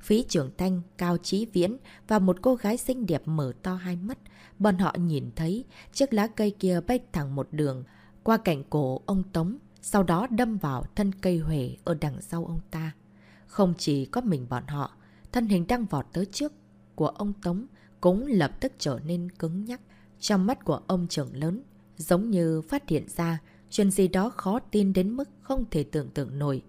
S1: Phí trưởng thanh, cao trí viễn và một cô gái xinh đẹp mở to hai mắt. Bọn họ nhìn thấy chiếc lá cây kia bay thẳng một đường qua cạnh cổ ông Tống, sau đó đâm vào thân cây huệ ở đằng sau ông ta. Không chỉ có mình bọn họ, thân hình đang vọt tới trước của ông Tống cũng lập tức trở nên cứng nhắc. Trong mắt của ông trưởng lớn, giống như phát hiện ra chuyện gì đó khó tin đến mức không thể tưởng tượng nổi.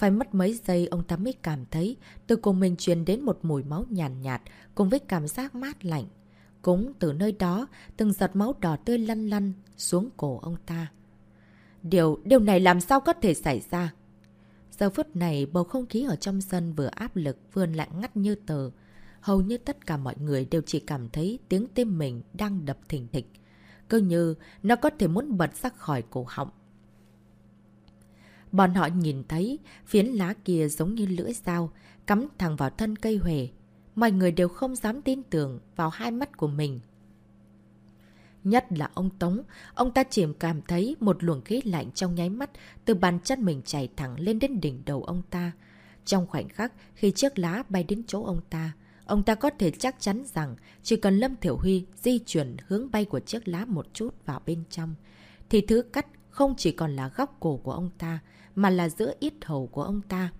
S1: Phải mất mấy giây ông ta mới cảm thấy từ cổ mình truyền đến một mùi máu nhàn nhạt, nhạt cùng với cảm giác mát lạnh. Cũng từ nơi đó, từng giọt máu đỏ tươi lăn lăn xuống cổ ông ta. Điều, điều này làm sao có thể xảy ra? Giờ phút này, bầu không khí ở trong sân vừa áp lực vừa lạnh ngắt như tờ. Hầu như tất cả mọi người đều chỉ cảm thấy tiếng tim mình đang đập thình thịch. Cứ như nó có thể muốn bật ra khỏi cổ họng. Bọn họ nhìn thấy phiến lá kia giống như lưỡi dao, cắm thẳng vào thân cây huệ. Mọi người đều không dám tin tưởng vào hai mắt của mình. Nhất là ông Tống, ông ta chỉ cảm thấy một luồng khí lạnh trong nháy mắt từ bàn chân mình chảy thẳng lên đến đỉnh đầu ông ta. Trong khoảnh khắc khi chiếc lá bay đến chỗ ông ta, ông ta có thể chắc chắn rằng chỉ cần Lâm Thiểu Huy di chuyển hướng bay của chiếc lá một chút vào bên trong, thì thứ cắt không chỉ còn là góc cổ của ông ta, mà là giữa ít hầu của ông ta.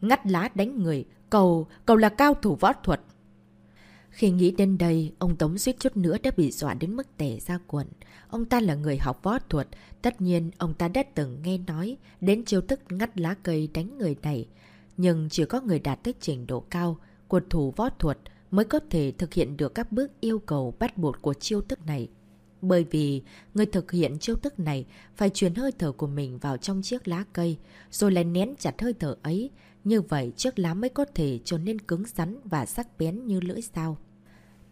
S1: Ngắt lá đánh người, cầu, cầu là cao thủ võ thuật. Khi nghĩ đến đây, ông Tống suýt chút nữa đã bị dọa đến mức tẻ ra quần. Ông ta là người học võ thuật, tất nhiên ông ta đã từng nghe nói đến chiêu thức ngắt lá cây đánh người này. Nhưng chỉ có người đạt tới trình độ cao, của thủ võ thuật mới có thể thực hiện được các bước yêu cầu bắt buộc của chiêu thức này. Bởi vì người thực hiện chiêu thức này phải truyền hơi thở của mình vào trong chiếc lá cây, rồi lại nén chặt hơi thở ấy. Như vậy chiếc lá mới có thể trở nên cứng rắn và sắc bén như lưỡi dao.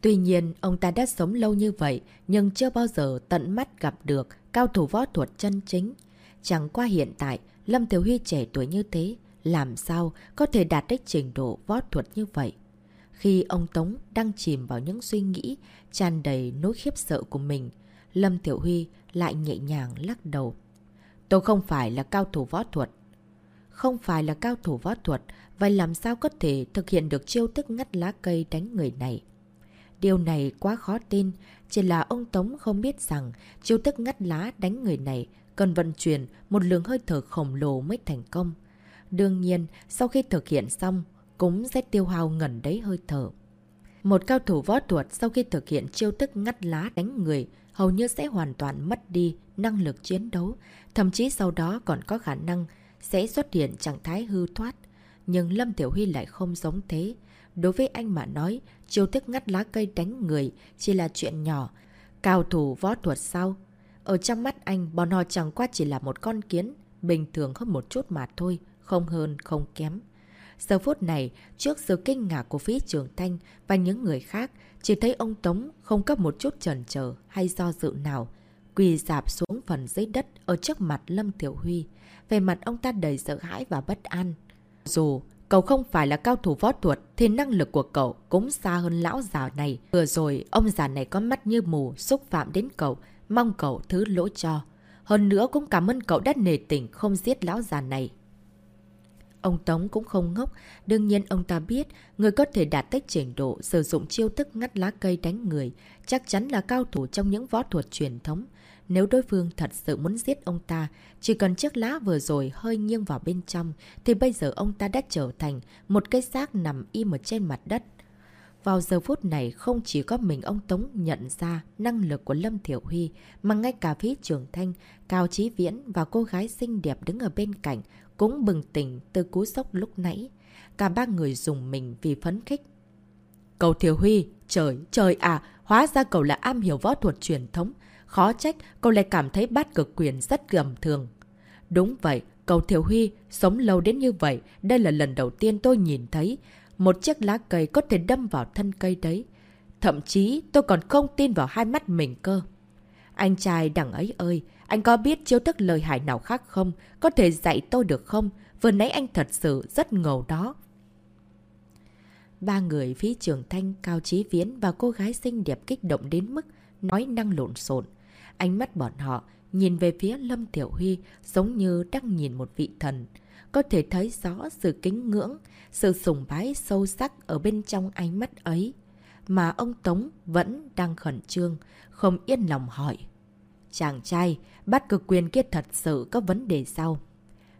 S1: Tuy nhiên, ông ta đã sống lâu như vậy, nhưng chưa bao giờ tận mắt gặp được cao thủ võ thuật chân chính. Chẳng qua hiện tại, Lâm thiếu Huy trẻ tuổi như thế, làm sao có thể đạt đến trình độ võ thuật như vậy? Khi ông Tống đang chìm vào những suy nghĩ tràn đầy nỗi khiếp sợ của mình, Lâm Tiểu Huy lại nhẹ nhàng lắc đầu. Tôi không phải là cao thủ võ thuật. Không phải là cao thủ võ thuật, vậy làm sao có thể thực hiện được chiêu thức ngắt lá cây đánh người này? Điều này quá khó tin, chỉ là ông Tống không biết rằng chiêu thức ngắt lá đánh người này cần vận chuyển một lượng hơi thở khổng lồ mới thành công. Đương nhiên, sau khi thực hiện xong, cũng sẽ tiêu hao ngẩn đấy hơi thở. Một cao thủ võ thuật sau khi thực hiện chiêu thức ngắt lá đánh người, hầu như sẽ hoàn toàn mất đi năng lực chiến đấu, thậm chí sau đó còn có khả năng sẽ xuất hiện trạng thái hư thoát. Nhưng Lâm Tiểu Huy lại không giống thế. Đối với anh mà nói, chiêu thức ngắt lá cây đánh người chỉ là chuyện nhỏ. Cao thủ võ thuật sao? Ở trong mắt anh, bọn họ chẳng qua chỉ là một con kiến, bình thường hơn một chút mà thôi, không hơn, không kém. Giờ phút này, trước sự kinh ngạc của phí trường thanh và những người khác, chỉ thấy ông Tống không có một chút chần chờ hay do dự nào. Quỳ dạp xuống phần dưới đất ở trước mặt Lâm Tiểu Huy. Về mặt ông ta đầy sợ hãi và bất an. Dù cậu không phải là cao thủ võ thuật thì năng lực của cậu cũng xa hơn lão già này. Vừa rồi, ông già này có mắt như mù, xúc phạm đến cậu, mong cậu thứ lỗi cho. Hơn nữa cũng cảm ơn cậu đã nề tình không giết lão già này. Ông Tống cũng không ngốc, đương nhiên ông ta biết người có thể đạt tới trình độ sử dụng chiêu thức ngắt lá cây đánh người, chắc chắn là cao thủ trong những võ thuật truyền thống. Nếu đối phương thật sự muốn giết ông ta, chỉ cần chiếc lá vừa rồi hơi nghiêng vào bên trong, thì bây giờ ông ta đã trở thành một cái xác nằm im ở trên mặt đất. Vào giờ phút này không chỉ có mình ông Tống nhận ra năng lực của Lâm Thiểu Huy, mà ngay cả phía Trường Thanh, Cao Chí Viễn và cô gái xinh đẹp đứng ở bên cạnh cũng bừng tỉnh từ cú sốc lúc nãy. Cả ba người dùng mình vì phấn khích. Cầu Thiều Huy, trời, trời à, hóa ra cậu là am hiểu võ thuật truyền thống. Khó trách, cậu lại cảm thấy bát cực quyền rất gầm thường. Đúng vậy, cầu Thiều Huy, sống lâu đến như vậy, đây là lần đầu tiên tôi nhìn thấy. Một chiếc lá cây có thể đâm vào thân cây đấy. Thậm chí tôi còn không tin vào hai mắt mình cơ. Anh trai đằng ấy ơi, anh có biết chiêu thức lời hại nào khác không? Có thể dạy tôi được không? Vừa nãy anh thật sự rất ngầu đó. Ba người phí trường thanh, cao trí viễn và cô gái xinh đẹp kích động đến mức nói năng lộn xộn. Ánh mắt bọn họ nhìn về phía Lâm Tiểu Huy giống như đang nhìn một vị thần. Có thể thấy rõ sự kính ngưỡng, sự sùng bái sâu sắc ở bên trong ánh mắt ấy. Mà ông Tống vẫn đang khẩn trương, không yên lòng hỏi. Chàng trai, bát cực quyền kia thật sự có vấn đề sao?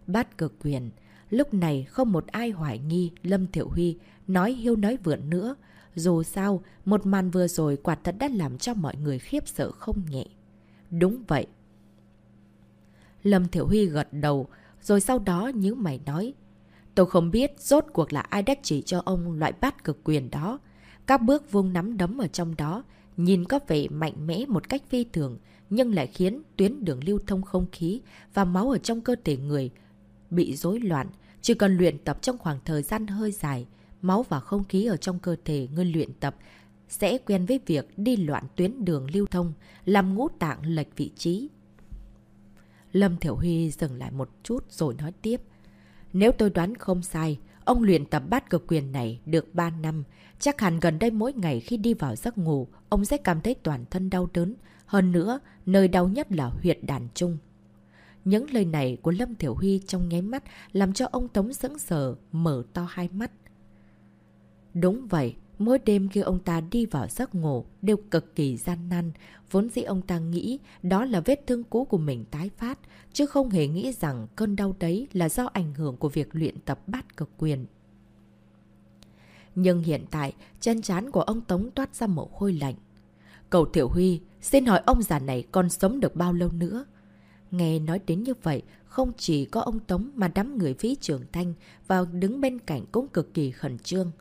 S1: Bát cực quyền. Lúc này không một ai hoài nghi Lâm Thiệu Huy nói hiêu nói vượn nữa. Dù sao, một màn vừa rồi quả thật đã làm cho mọi người khiếp sợ không nhẹ. Đúng vậy. Lâm Thiệu Huy gật đầu, rồi sau đó như mày nói. Tôi không biết rốt cuộc là ai đã chỉ cho ông loại bát cực quyền đó. Các bước vung nắm đấm ở trong đó, nhìn có vẻ mạnh mẽ một cách phi thường, nhưng lại khiến tuyến đường lưu thông không khí và máu ở trong cơ thể người bị rối loạn. Chỉ cần luyện tập trong khoảng thời gian hơi dài, máu và không khí ở trong cơ thể người luyện tập sẽ quen với việc đi loạn tuyến đường lưu thông, làm ngũ tạng lệch vị trí. Lâm Thiểu Huy dừng lại một chút rồi nói tiếp. Nếu tôi đoán không sai, ông luyện tập bát cực quyền này được 3 năm. Chắc hẳn gần đây mỗi ngày khi đi vào giấc ngủ, ông sẽ cảm thấy toàn thân đau đớn, hơn nữa, nơi đau nhất là huyệt đàn trung. Những lời này của Lâm Thiểu Huy trong nháy mắt làm cho ông Tống sững sờ, mở to hai mắt. Đúng vậy, mỗi đêm khi ông ta đi vào giấc ngủ đều cực kỳ gian nan. Vốn dĩ ông ta nghĩ đó là vết thương cũ của mình tái phát, chứ không hề nghĩ rằng cơn đau đấy là do ảnh hưởng của việc luyện tập bát cực quyền. Nhưng hiện tại, chân chán của ông Tống toát ra mồ hôi lạnh. Cầu Thiểu Huy, xin hỏi ông già này còn sống được bao lâu nữa? Nghe nói đến như vậy, không chỉ có ông Tống mà đám người phí trưởng thanh vào đứng bên cạnh cũng cực kỳ khẩn trương.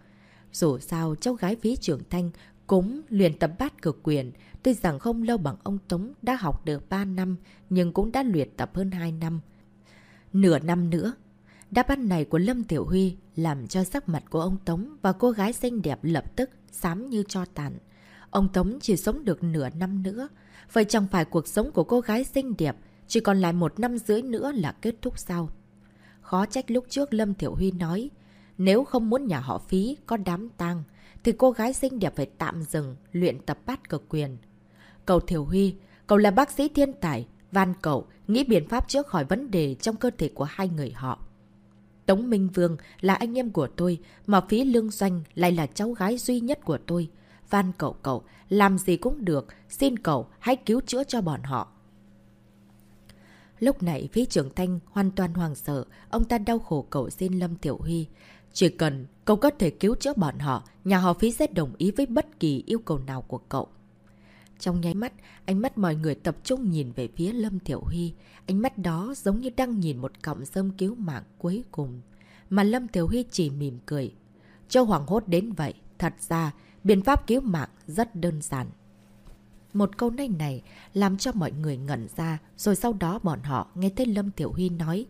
S1: Dù sao, cháu gái phí trưởng thanh cũng luyện tập bát cực quyền, tuy rằng không lâu bằng ông Tống đã học được 3 năm, nhưng cũng đã luyện tập hơn 2 năm. Nửa năm nữa, đáp án này của Lâm Tiểu Huy làm cho sắc mặt của ông Tống và cô gái xinh đẹp lập tức xám như cho tàn. Ông Tống chỉ sống được nửa năm nữa. Vậy chẳng phải cuộc sống của cô gái xinh đẹp chỉ còn lại một năm rưỡi nữa là kết thúc sao? Khó trách lúc trước Lâm tiểu Huy nói nếu không muốn nhà họ phí có đám tang thì cô gái xinh đẹp phải tạm dừng luyện tập bát cực quyền. Cậu Thiểu Huy, cậu là bác sĩ thiên tài, van cậu nghĩ biện pháp chữa khỏi vấn đề trong cơ thể của hai người họ. Tống Minh Vương là anh em của tôi, mà phí lương doanh lại là cháu gái duy nhất của tôi. van cậu cậu, làm gì cũng được, xin cậu hãy cứu chữa cho bọn họ. Lúc này phía trưởng thanh hoàn toàn hoàng sợ, ông ta đau khổ cầu xin Lâm Tiểu Huy. Chỉ cần cậu có thể cứu chữa bọn họ, nhà họ phí sẽ đồng ý với bất kỳ yêu cầu nào của cậu. Trong nháy mắt, ánh mắt mọi người tập trung nhìn về phía Lâm Tiểu Huy. Ánh mắt đó giống như đang nhìn một cọng rơm cứu mạng cuối cùng. Mà Lâm Tiểu Huy chỉ mỉm cười. Châu Hoàng hốt đến vậy, thật ra biện pháp cứu mạng rất đơn giản. Một câu này này làm cho mọi người ngẩn ra, rồi sau đó bọn họ nghe thấy Lâm Tiểu Huy nói.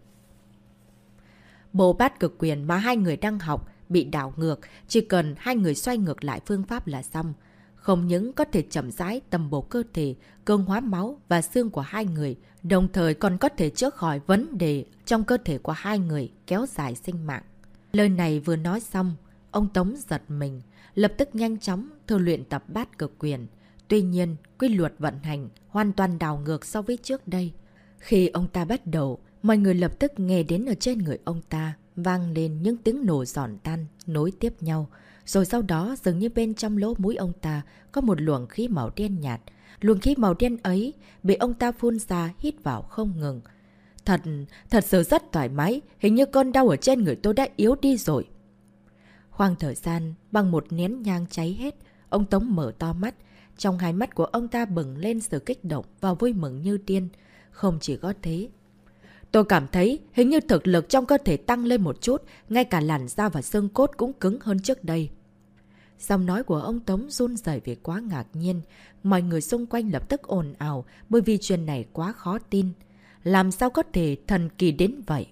S1: Bộ bát cực quyền mà hai người đang học bị đảo ngược, chỉ cần hai người xoay ngược lại phương pháp là xong. Không những có thể chậm rãi tầm bộ cơ thể, cương hóa máu và xương của hai người, đồng thời còn có thể chữa khỏi vấn đề trong cơ thể của hai người, kéo dài sinh mạng. Lời này vừa nói xong, ông Tống giật mình, lập tức nhanh chóng thử luyện tập bát cực quyền. Tuy nhiên, quy luật vận hành hoàn toàn đảo ngược so với trước đây. Khi ông ta bắt đầu, mọi người lập tức nghe đến ở trên người ông ta vang lên những tiếng nổ giòn tan, nối tiếp nhau. Rồi sau đó dường như bên trong lỗ mũi ông ta có một luồng khí màu đen nhạt. Luồng khí màu đen ấy bị ông ta phun ra hít vào không ngừng. Thật, thật sự rất thoải mái, hình như cơn đau ở trên người tôi đã yếu đi rồi. Khoang thời gian, bằng một nén nhang cháy hết, ông Tống mở to mắt. Trong hai mắt của ông ta bừng lên sự kích động và vui mừng như điên. Không chỉ có thế. Tôi cảm thấy hình như thực lực trong cơ thể tăng lên một chút, ngay cả làn da và xương cốt cũng cứng hơn trước đây. Giọng nói của ông Tống run rẩy vì quá ngạc nhiên. Mọi người xung quanh lập tức ồn ào bởi vì chuyện này quá khó tin. Làm sao có thể thần kỳ đến vậy?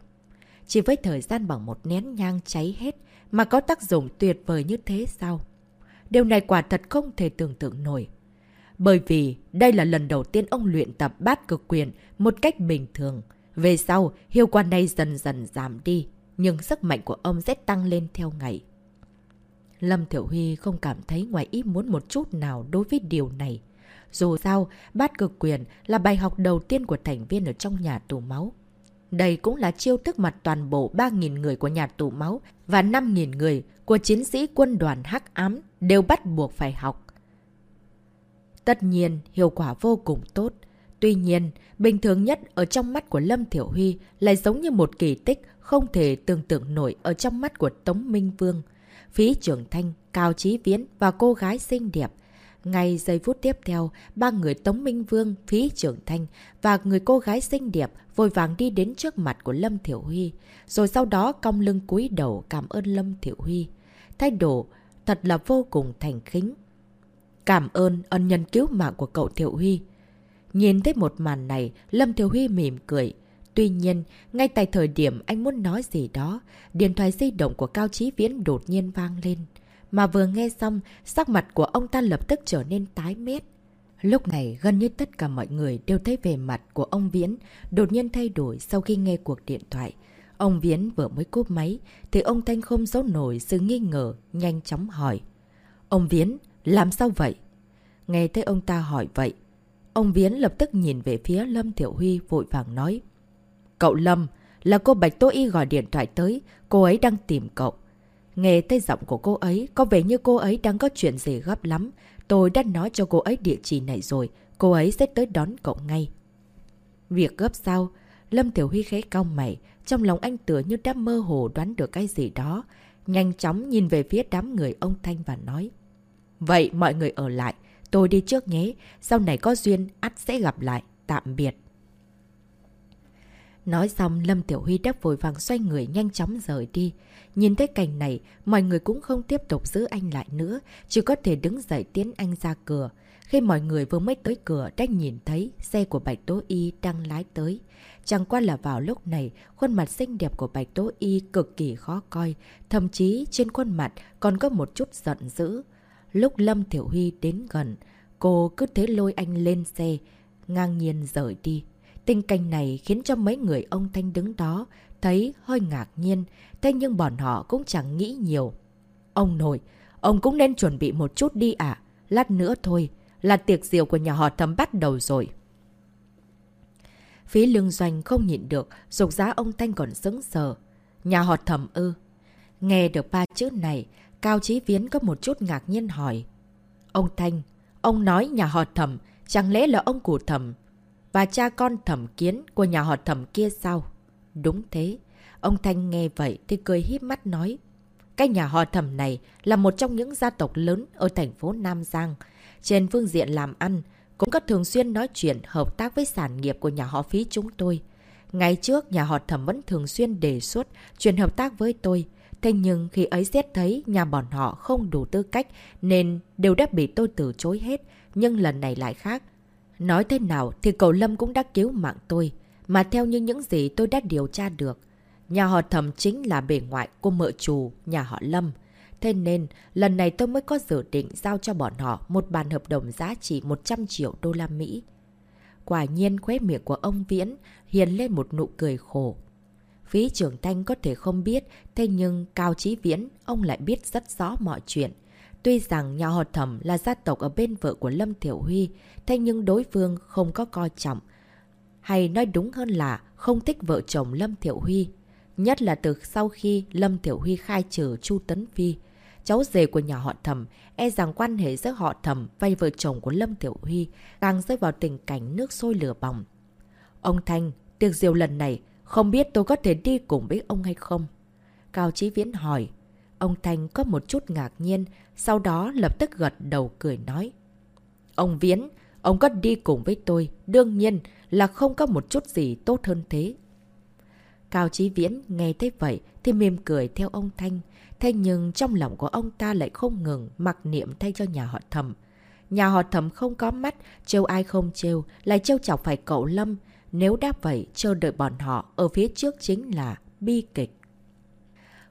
S1: Chỉ với thời gian bằng một nén nhang cháy hết mà có tác dụng tuyệt vời như thế sao? Điều này quả thật không thể tưởng tượng nổi. Bởi vì đây là lần đầu tiên ông luyện tập bát cực quyền một cách bình thường. Về sau, hiệu quả này dần dần giảm đi, nhưng sức mạnh của ông sẽ tăng lên theo ngày. Lâm Thiểu Huy không cảm thấy ngoài ý muốn một chút nào đối với điều này. Dù sao, bát cực quyền là bài học đầu tiên của thành viên ở trong nhà tù máu. Đây cũng là chiêu thức mặt toàn bộ 3.000 người của nhà tù máu và 5.000 người của chiến sĩ quân đoàn hắc ám đều bắt buộc phải học. Tất nhiên, hiệu quả vô cùng tốt. Tuy nhiên, bình thường nhất ở trong mắt của Lâm Thiểu Huy lại giống như một kỳ tích không thể tưởng tượng nổi ở trong mắt của Tống Minh Vương. Phí trưởng thanh, Cao Chí Viễn và cô gái xinh đẹp. Ngay giây phút tiếp theo, ba người Tống Minh Vương, Phí trưởng thanh và người cô gái xinh đẹp vội vàng đi đến trước mặt của Lâm Thiểu Huy. Rồi sau đó cong lưng cúi đầu cảm ơn Lâm Thiểu Huy. Thái độ thật là vô cùng thành kính. Cảm ơn ân nhân cứu mạng của cậu Thiểu Huy. Nhìn thấy một màn này, Lâm thiếu Huy mỉm cười. Tuy nhiên, ngay tại thời điểm anh muốn nói gì đó, điện thoại di động của Cao Chí Viễn đột nhiên vang lên. Mà vừa nghe xong, sắc mặt của ông ta lập tức trở nên tái mét. Lúc này, gần như tất cả mọi người đều thấy về mặt của ông Viễn đột nhiên thay đổi sau khi nghe cuộc điện thoại. Ông Viễn vừa mới cúp máy, thì ông Thanh không giấu nổi sự nghi ngờ, nhanh chóng hỏi. Ông Viễn, làm sao vậy? Nghe thấy ông ta hỏi vậy, ông Viễn lập tức nhìn về phía Lâm Thiểu Huy vội vàng nói. Cậu Lâm, là cô Bạch Tô Y gọi điện thoại tới, cô ấy đang tìm cậu. Nghe tay giọng của cô ấy, có vẻ như cô ấy đang có chuyện gì gấp lắm. Tôi đã nói cho cô ấy địa chỉ này rồi, cô ấy sẽ tới đón cậu ngay. Việc gấp sao? Lâm Tiểu Huy khẽ cao mày, trong lòng anh tựa như đã mơ hồ đoán được cái gì đó. Nhanh chóng nhìn về phía đám người ông Thanh và nói. Vậy mọi người ở lại, tôi đi trước nhé, sau này có duyên, ắt sẽ gặp lại, tạm biệt. Nói xong, Lâm Tiểu Huy đáp vội vàng xoay người nhanh chóng rời đi. Nhìn thấy cảnh này, mọi người cũng không tiếp tục giữ anh lại nữa, chỉ có thể đứng dậy tiến anh ra cửa. Khi mọi người vừa mới tới cửa đã nhìn thấy xe của Bạch Tố Y đang lái tới. Chẳng qua là vào lúc này, khuôn mặt xinh đẹp của Bạch Tố Y cực kỳ khó coi, thậm chí trên khuôn mặt còn có một chút giận dữ. Lúc Lâm Thiểu Huy đến gần, cô cứ thế lôi anh lên xe, ngang nhiên rời đi. Tình cảnh này khiến cho mấy người ông Thanh đứng đó thấy hơi ngạc nhiên, thế nhưng bọn họ cũng chẳng nghĩ nhiều. Ông nội, ông cũng nên chuẩn bị một chút đi ạ, lát nữa thôi, là tiệc rượu của nhà họ thấm bắt đầu rồi. Phí lương doanh không nhịn được, rục giá ông Thanh còn sững sờ. Nhà họ thẩm ư. Nghe được ba chữ này, Cao Chí Viễn có một chút ngạc nhiên hỏi. Ông Thanh, ông nói nhà họ thẩm, chẳng lẽ là ông cụ thẩm và cha con thẩm kiến của nhà họ thẩm kia sao? Đúng thế. Ông Thanh nghe vậy thì cười híp mắt nói. Cái nhà họ thẩm này là một trong những gia tộc lớn ở thành phố Nam Giang. Trên phương diện làm ăn, cũng có thường xuyên nói chuyện hợp tác với sản nghiệp của nhà họ phí chúng tôi. Ngày trước, nhà họ thẩm vẫn thường xuyên đề xuất chuyện hợp tác với tôi. Thế nhưng khi ấy xét thấy nhà bọn họ không đủ tư cách nên đều đã bị tôi từ chối hết. Nhưng lần này lại khác. Nói thế nào thì cậu Lâm cũng đã cứu mạng tôi. Mà theo như những gì tôi đã điều tra được, nhà họ thẩm chính là bề ngoại của mợ chủ nhà họ Lâm. Thế nên, lần này tôi mới có dự định giao cho bọn họ một bản hợp đồng giá trị 100 triệu đô la Mỹ. Quả nhiên khóe miệng của ông Viễn hiền lên một nụ cười khổ. Phí trưởng Thanh có thể không biết, thế nhưng Cao Chí Viễn, ông lại biết rất rõ mọi chuyện. Tuy rằng nhà họ thẩm là gia tộc ở bên vợ của Lâm Thiểu Huy, thế nhưng đối phương không có coi trọng. Hay nói đúng hơn là không thích vợ chồng Lâm Thiểu Huy. Nhất là từ sau khi Lâm Thiểu Huy khai trừ Chu Tấn Phi. Cháu rể của nhà họ thẩm e rằng quan hệ giữa họ thẩm và vợ chồng của Lâm Thiểu Huy càng rơi vào tình cảnh nước sôi lửa bỏng. Ông Thanh, tiệc diều lần này, không biết tôi có thể đi cùng với ông hay không? Cao Chí Viễn hỏi. Ông Thanh có một chút ngạc nhiên, sau đó lập tức gật đầu cười nói. Ông Viễn, ông có đi cùng với tôi, đương nhiên là không có một chút gì tốt hơn thế. Cao Chí Viễn nghe thấy vậy thì mỉm cười theo ông Thanh. Thế nhưng trong lòng của ông ta lại không ngừng mặc niệm thay cho nhà họ thẩm. Nhà họ thẩm không có mắt, trêu ai không trêu, lại trêu chọc phải cậu Lâm. Nếu đáp vậy, chờ đợi bọn họ ở phía trước chính là bi kịch.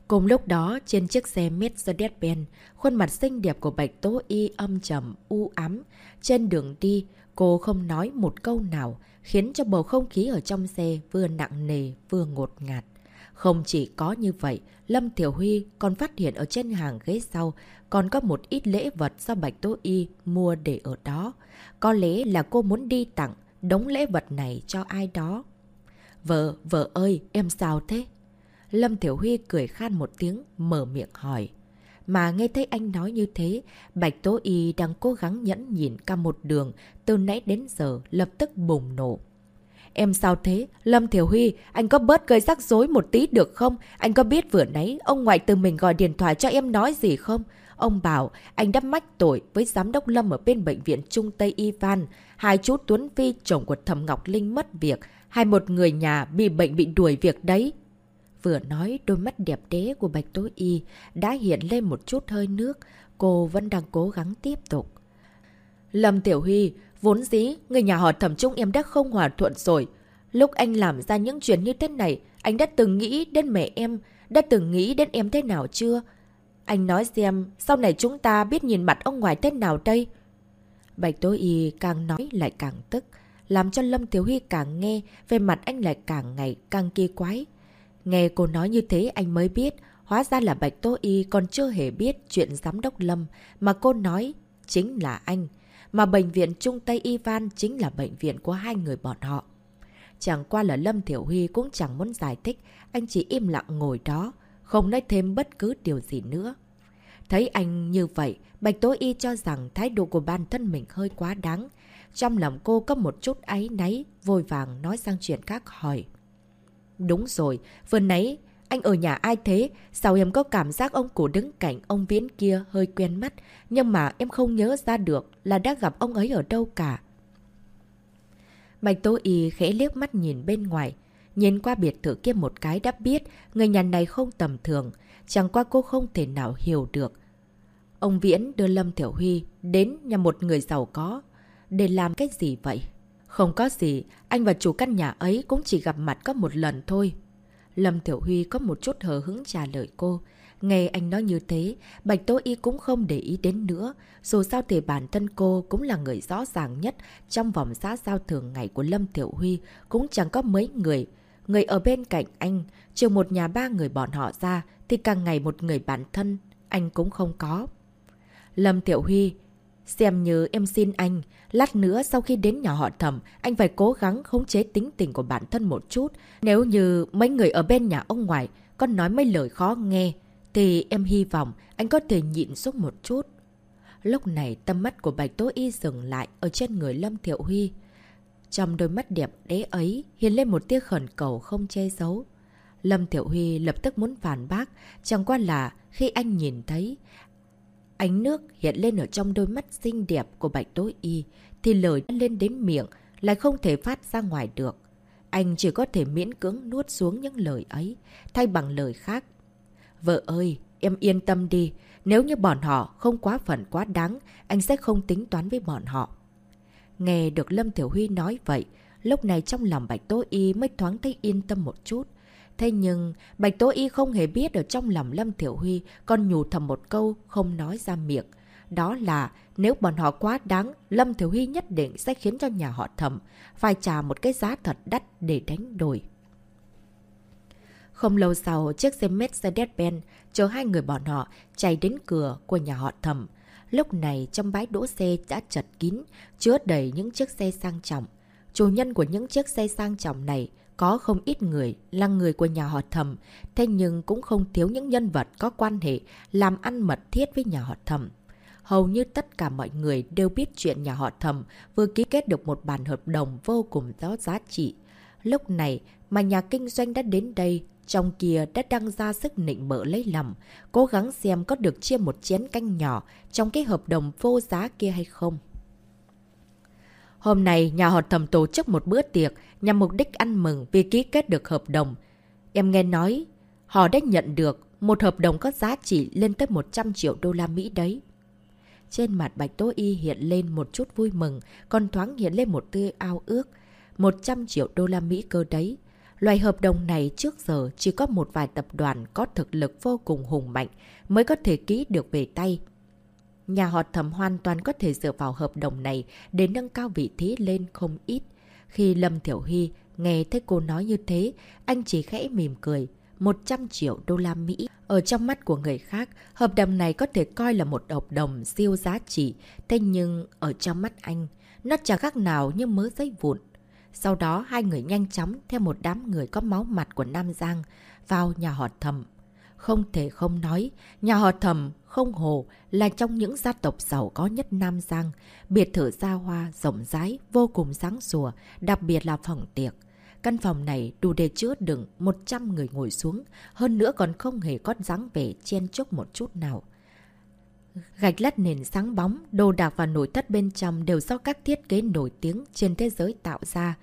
S1: Cùng lúc đó, trên chiếc xe Mercedes-Benz, khuôn mặt xinh đẹp của Bạch Tố Y âm trầm, u ám. Trên đường đi, cô không nói một câu nào, khiến cho bầu không khí ở trong xe vừa nặng nề vừa ngột ngạt. Không chỉ có như vậy, Lâm Thiểu Huy còn phát hiện ở trên hàng ghế sau còn có một ít lễ vật do Bạch Tố Y mua để ở đó. Có lẽ là cô muốn đi tặng đống lễ vật này cho ai đó. Vợ, vợ ơi, em sao thế? Lâm Thiểu Huy cười khan một tiếng, mở miệng hỏi. Mà nghe thấy anh nói như thế, Bạch Tố Y đang cố gắng nhẫn nhìn cả một đường, từ nãy đến giờ lập tức bùng nổ. Em sao thế? Lâm Thiểu Huy, anh có bớt gây rắc rối một tí được không? Anh có biết vừa nãy ông ngoại từ mình gọi điện thoại cho em nói gì không? Ông bảo anh đắp mách tội với giám đốc Lâm ở bên bệnh viện Trung Tây Ivan. Hai chú Tuấn Phi, chồng của Thẩm Ngọc Linh mất việc. Hai một người nhà bị bệnh bị đuổi việc đấy. Vừa nói đôi mắt đẹp đế của Bạch Tố Y đã hiện lên một chút hơi nước. Cô vẫn đang cố gắng tiếp tục. Lâm Tiểu Huy, vốn dĩ người nhà họ thẩm trung em đã không hòa thuận rồi. Lúc anh làm ra những chuyện như thế này, anh đã từng nghĩ đến mẹ em, đã từng nghĩ đến em thế nào chưa? Anh nói xem, sau này chúng ta biết nhìn mặt ông ngoài thế nào đây? Bạch Tố Y càng nói lại càng tức, làm cho Lâm Thiếu Huy càng nghe, về mặt anh lại càng ngày càng kỳ quái. Nghe cô nói như thế anh mới biết, hóa ra là Bạch Tố Y còn chưa hề biết chuyện giám đốc Lâm, mà cô nói chính là anh. Mà bệnh viện Trung Tây Ivan chính là bệnh viện của hai người bọn họ. Chẳng qua là Lâm Thiểu Huy cũng chẳng muốn giải thích, anh chỉ im lặng ngồi đó, không nói thêm bất cứ điều gì nữa. Thấy anh như vậy, Bạch Tố Y cho rằng thái độ của bản thân mình hơi quá đáng. Trong lòng cô có một chút áy náy, vội vàng nói sang chuyện khác hỏi. Đúng rồi, vừa nãy anh ở nhà ai thế? Sao em có cảm giác ông cụ đứng cạnh ông Viễn kia hơi quen mắt, nhưng mà em không nhớ ra được là đã gặp ông ấy ở đâu cả. Bạch Tố Y khẽ liếc mắt nhìn bên ngoài, nhìn qua biệt thự kia một cái đã biết người nhà này không tầm thường, chẳng qua cô không thể nào hiểu được. Ông Viễn đưa Lâm Thiểu Huy đến nhà một người giàu có, để làm cái gì vậy? Không có gì, anh và chủ căn nhà ấy cũng chỉ gặp mặt có một lần thôi. Lâm Thiểu Huy có một chút hờ hứng trả lời cô. Nghe anh nói như thế, Bạch Tố Y cũng không để ý đến nữa. Dù sao thì bản thân cô cũng là người rõ ràng nhất trong vòng xã giao thường ngày của Lâm Thiểu Huy, cũng chẳng có mấy người. Người ở bên cạnh anh, trừ một nhà ba người bọn họ ra, thì càng ngày một người bản thân, anh cũng không có. Lâm Tiểu Huy Xem như em xin anh, lát nữa sau khi đến nhà họ thẩm, anh phải cố gắng khống chế tính tình của bản thân một chút. Nếu như mấy người ở bên nhà ông ngoại có nói mấy lời khó nghe, thì em hy vọng anh có thể nhịn xuống một chút. Lúc này tâm mắt của Bạch Tố Y dừng lại ở trên người Lâm Thiệu Huy. Trong đôi mắt đẹp đế ấy hiện lên một tia khẩn cầu không che giấu. Lâm Thiệu Huy lập tức muốn phản bác, chẳng qua là khi anh nhìn thấy ánh nước hiện lên ở trong đôi mắt xinh đẹp của Bạch tối Y, thì lời đã lên đến miệng, lại không thể phát ra ngoài được. Anh chỉ có thể miễn cưỡng nuốt xuống những lời ấy, thay bằng lời khác. Vợ ơi, em yên tâm đi, nếu như bọn họ không quá phận quá đáng, anh sẽ không tính toán với bọn họ. Nghe được Lâm Thiểu Huy nói vậy, lúc này trong lòng Bạch Tố Y mới thoáng thấy yên tâm một chút. Thế nhưng, Bạch Tố Y không hề biết ở trong lòng Lâm Tiểu Huy còn nhủ thầm một câu không nói ra miệng. Đó là nếu bọn họ quá đáng, Lâm Thiểu Huy nhất định sẽ khiến cho nhà họ thẩm phải trả một cái giá thật đắt để đánh đổi. Không lâu sau, chiếc xe Mercedes-Benz chờ hai người bọn họ chạy đến cửa của nhà họ thẩm. Lúc này trong bãi đỗ xe đã chật kín, chứa đầy những chiếc xe sang trọng. Chủ nhân của những chiếc xe sang trọng này có không ít người là người của nhà họ thẩm, thế nhưng cũng không thiếu những nhân vật có quan hệ làm ăn mật thiết với nhà họ thẩm. Hầu như tất cả mọi người đều biết chuyện nhà họ thẩm vừa ký kết được một bản hợp đồng vô cùng có giá trị. Lúc này mà nhà kinh doanh đã đến đây, trong kia đã đăng ra sức nịnh bợ lấy lầm, cố gắng xem có được chia một chén canh nhỏ trong cái hợp đồng vô giá kia hay không. Hôm nay, nhà họ thầm tổ chức một bữa tiệc nhằm mục đích ăn mừng vì ký kết được hợp đồng. Em nghe nói, họ đã nhận được một hợp đồng có giá trị lên tới 100 triệu đô la Mỹ đấy. Trên mặt Bạch Tố Y hiện lên một chút vui mừng, còn thoáng hiện lên một tươi ao ước. 100 triệu đô la Mỹ cơ đấy. Loại hợp đồng này trước giờ chỉ có một vài tập đoàn có thực lực vô cùng hùng mạnh mới có thể ký được về tay. Nhà họ thẩm hoàn toàn có thể dựa vào hợp đồng này để nâng cao vị thế lên không ít. Khi Lâm Thiểu Hy nghe thấy cô nói như thế, anh chỉ khẽ mỉm cười. 100 triệu đô la Mỹ. Ở trong mắt của người khác, hợp đồng này có thể coi là một hợp đồng siêu giá trị, thế nhưng ở trong mắt anh, nó chẳng khác nào như mớ giấy vụn. Sau đó hai người nhanh chóng theo một đám người có máu mặt của Nam Giang vào nhà họ thẩm. Không thể không nói, nhà họ thầm không hồ là trong những gia tộc giàu có nhất Nam Giang, biệt thự xa hoa, rộng rãi, vô cùng sáng sủa, đặc biệt là phòng tiệc. Căn phòng này đủ để chứa đựng 100 người ngồi xuống, hơn nữa còn không hề có dáng vẻ chen chúc một chút nào. Gạch lát nền sáng bóng, đồ đạc và nội thất bên trong đều do các thiết kế nổi tiếng trên thế giới tạo ra,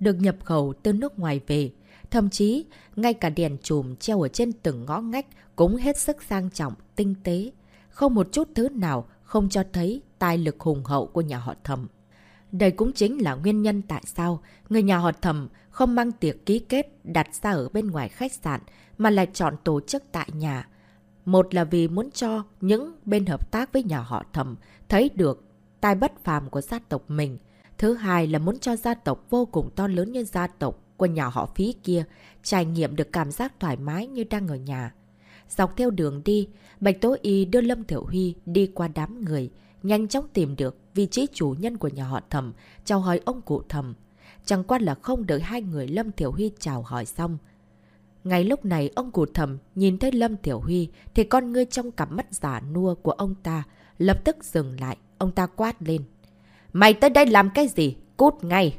S1: được nhập khẩu từ nước ngoài về. Thậm chí, ngay cả đèn chùm treo ở trên từng ngõ ngách cũng hết sức sang trọng, tinh tế. Không một chút thứ nào không cho thấy tài lực hùng hậu của nhà họ thầm. Đây cũng chính là nguyên nhân tại sao người nhà họ thầm không mang tiệc ký kết đặt ra ở bên ngoài khách sạn mà lại chọn tổ chức tại nhà. Một là vì muốn cho những bên hợp tác với nhà họ thầm thấy được tài bất phàm của gia tộc mình. Thứ hai là muốn cho gia tộc vô cùng to lớn như gia tộc của nhà họ phí kia trải nghiệm được cảm giác thoải mái như đang ở nhà. Dọc theo đường đi, Bạch Tố Y đưa Lâm Thiểu Huy đi qua đám người, nhanh chóng tìm được vị trí chủ nhân của nhà họ thầm, chào hỏi ông cụ thầm. Chẳng qua là không đợi hai người Lâm Thiểu Huy chào hỏi xong. Ngay lúc này ông cụ thầm nhìn thấy Lâm Thiểu Huy thì con ngươi trong cặp mắt giả nua của ông ta lập tức dừng lại. Ông ta quát lên. Mày tới đây làm cái gì? Cút ngay!